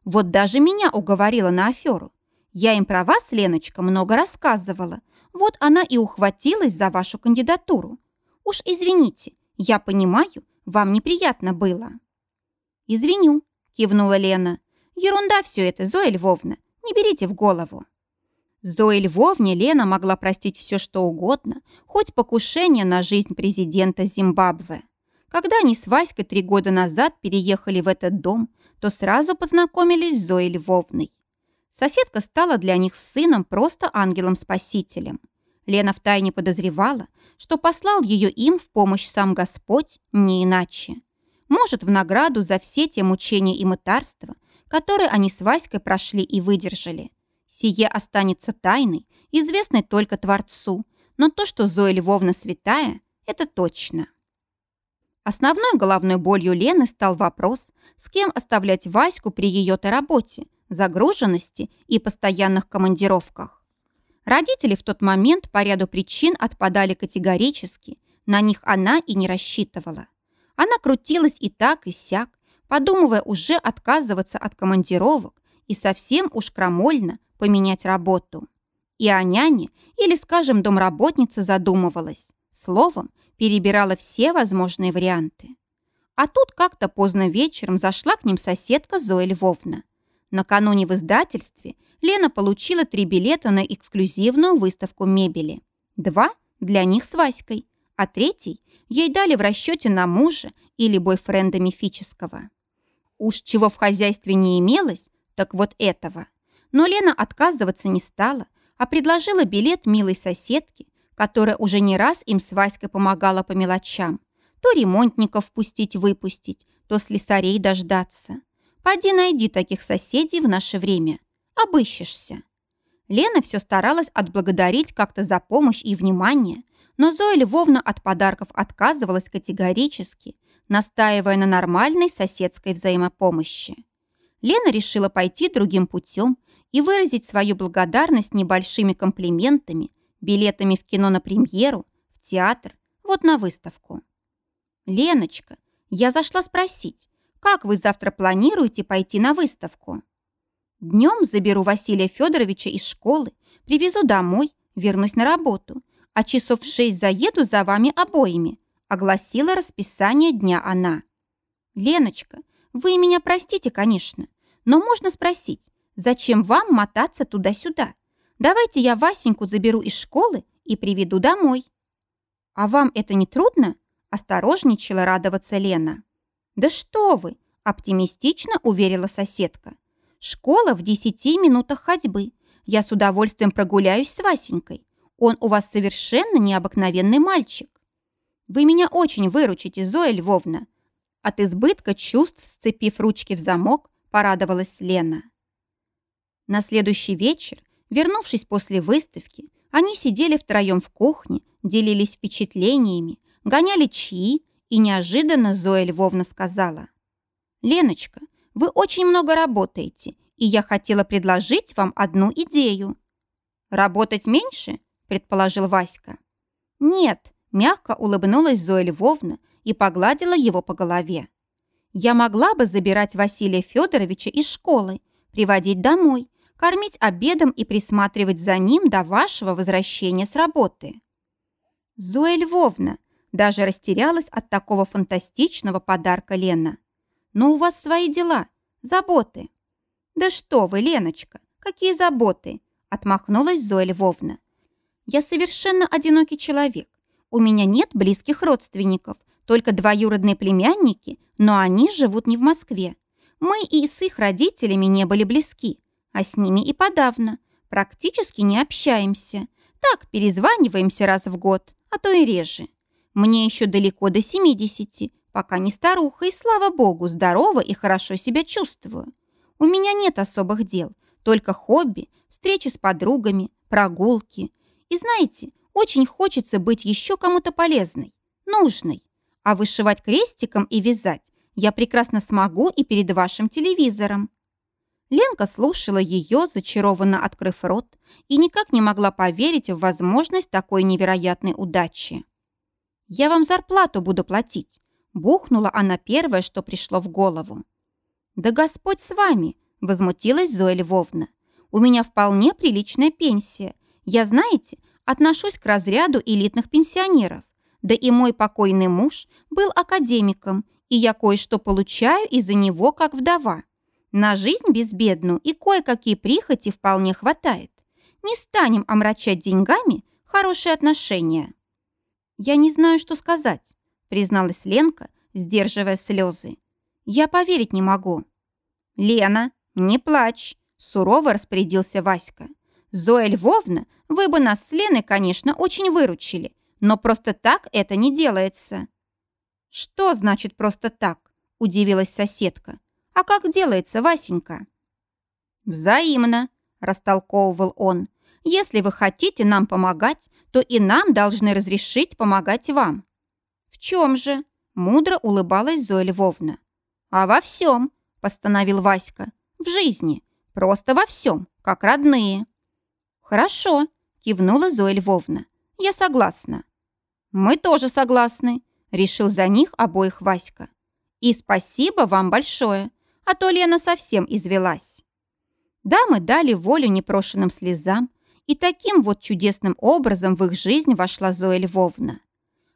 Вот даже меня уговорила на аферу. Я им про вас, Леночка, много рассказывала. Вот она и ухватилась за вашу кандидатуру. Уж извините, я понимаю, вам неприятно было». «Извиню», – кивнула Лена. «Ерунда все это, Зоя Львовна, не берите в голову». Зое Львовне Лена могла простить все, что угодно, хоть покушение на жизнь президента Зимбабве. Когда они с Васькой три года назад переехали в этот дом, то сразу познакомились с Зоей Львовной. Соседка стала для них с сыном просто ангелом-спасителем. Лена втайне подозревала, что послал ее им в помощь сам Господь не иначе. Может, в награду за все те мучения и мытарства, которые они с Васькой прошли и выдержали. Сие останется тайной, известной только Творцу, но то, что Зоя Львовна святая, это точно. Основной головной болью Лены стал вопрос, с кем оставлять Ваську при ее-то работе, загруженности и постоянных командировках. Родители в тот момент по ряду причин отпадали категорически, на них она и не рассчитывала. Она крутилась и так, и сяк, подумывая уже отказываться от командировок и совсем уж крамольно поменять работу. И о няне или, скажем, домработнице задумывалась. Словом, перебирала все возможные варианты. А тут как-то поздно вечером зашла к ним соседка Зоя Львовна. Накануне в издательстве Лена получила три билета на эксклюзивную выставку мебели. Два для них с Васькой, а третий ей дали в расчете на мужа или бойфренда мифического. Уж чего в хозяйстве не имелось, так вот этого. Но Лена отказываться не стала, а предложила билет милой соседке, которая уже не раз им с Васькой помогала по мелочам. То ремонтников впустить-выпустить, то слесарей дождаться. Поди найди таких соседей в наше время. Обыщешься. Лена все старалась отблагодарить как-то за помощь и внимание, но Зоя Львовна от подарков отказывалась категорически, настаивая на нормальной соседской взаимопомощи. Лена решила пойти другим путем и выразить свою благодарность небольшими комплиментами, билетами в кино на премьеру, в театр, вот на выставку. «Леночка, я зашла спросить, как вы завтра планируете пойти на выставку?» «Днем заберу Василия Федоровича из школы, привезу домой, вернусь на работу, а часов в шесть заеду за вами обоими», огласила расписание дня она. «Леночка, вы меня простите, конечно, но можно спросить, зачем вам мотаться туда-сюда? Давайте я Васеньку заберу из школы и приведу домой». «А вам это не трудно?» – осторожничала радоваться Лена. «Да что вы!» – оптимистично уверила соседка. «Школа в десяти минутах ходьбы. Я с удовольствием прогуляюсь с Васенькой. Он у вас совершенно необыкновенный мальчик. Вы меня очень выручите, Зоя Львовна». От избытка чувств, сцепив ручки в замок, порадовалась Лена. На следующий вечер Вернувшись после выставки, они сидели втроем в кухне, делились впечатлениями, гоняли чаи, и неожиданно Зоя Львовна сказала. «Леночка, вы очень много работаете, и я хотела предложить вам одну идею». «Работать меньше?» – предположил Васька. «Нет», – мягко улыбнулась Зоя Львовна и погладила его по голове. «Я могла бы забирать Василия Федоровича из школы, приводить домой, кормить обедом и присматривать за ним до вашего возвращения с работы. Зоя Львовна даже растерялась от такого фантастичного подарка Лена. Но у вас свои дела, заботы. Да что вы, Леночка, какие заботы? Отмахнулась Зоя Львовна. Я совершенно одинокий человек. У меня нет близких родственников, только двоюродные племянники, но они живут не в Москве. Мы и с их родителями не были близки, а с ними и подавно. Практически не общаемся. Так, перезваниваемся раз в год, а то и реже. Мне еще далеко до 70, пока не старуха, и, слава богу, здорова и хорошо себя чувствую. У меня нет особых дел, только хобби, встречи с подругами, прогулки. И знаете, очень хочется быть еще кому-то полезной, нужной. А вышивать крестиком и вязать я прекрасно смогу и перед вашим телевизором. Ленка слушала ее, зачарованно открыв рот, и никак не могла поверить в возможность такой невероятной удачи. «Я вам зарплату буду платить», – бухнула она первое, что пришло в голову. «Да Господь с вами!» – возмутилась Зоя Львовна. «У меня вполне приличная пенсия. Я, знаете, отношусь к разряду элитных пенсионеров. Да и мой покойный муж был академиком, и я кое-что получаю из-за него как вдова. На жизнь безбедную и кое-какие прихоти вполне хватает. Не станем омрачать деньгами хорошие отношения. Я не знаю, что сказать, призналась Ленка, сдерживая слезы. Я поверить не могу. Лена, не плачь, сурово распорядился Васька. Зоя Львовна, вы бы нас с Леной, конечно, очень выручили, но просто так это не делается. Что значит просто так? – удивилась соседка. «А как делается, Васенька?» «Взаимно», – растолковывал он. «Если вы хотите нам помогать, то и нам должны разрешить помогать вам». «В чем же?» – мудро улыбалась Зоя Львовна. «А во всем», – постановил Васька. «В жизни. Просто во всем, как родные». «Хорошо», – кивнула Зоя Львовна. «Я согласна». «Мы тоже согласны», – решил за них обоих Васька. «И спасибо вам большое, а то Лена совсем извелась». Дамы дали волю непрошенным слезам, и таким вот чудесным образом в их жизнь вошла Зоя Львовна.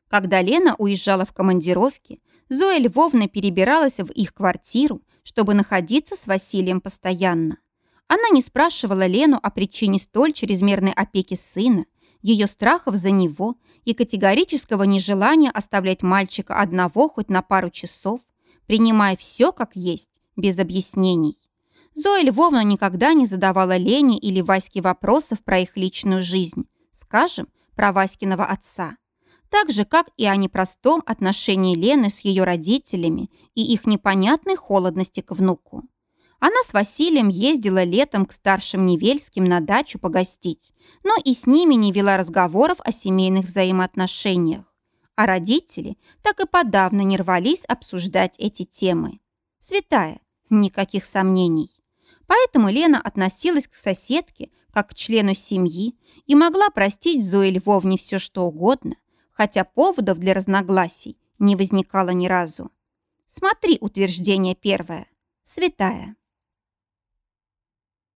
Когда Лена уезжала в командировки, Зоя Львовна перебиралась в их квартиру, чтобы находиться с Василием постоянно. Она не спрашивала Лену о причине столь чрезмерной опеки сына, ее страхов за него и категорического нежелания оставлять мальчика одного хоть на пару часов, принимая все как есть, без объяснений. Зоя Львовна никогда не задавала Лене или Ваське вопросов про их личную жизнь, скажем, про Васькиного отца. Так же, как и о непростом отношении Лены с ее родителями и их непонятной холодности к внуку. Она с Василием ездила летом к старшим Невельским на дачу погостить, но и с ними не вела разговоров о семейных взаимоотношениях. А родители так и подавно не рвались обсуждать эти темы. Святая, никаких сомнений. Поэтому Лена относилась к соседке как к члену семьи и могла простить Зое Львовне все что угодно, хотя поводов для разногласий не возникало ни разу. Смотри утверждение первое. Святая.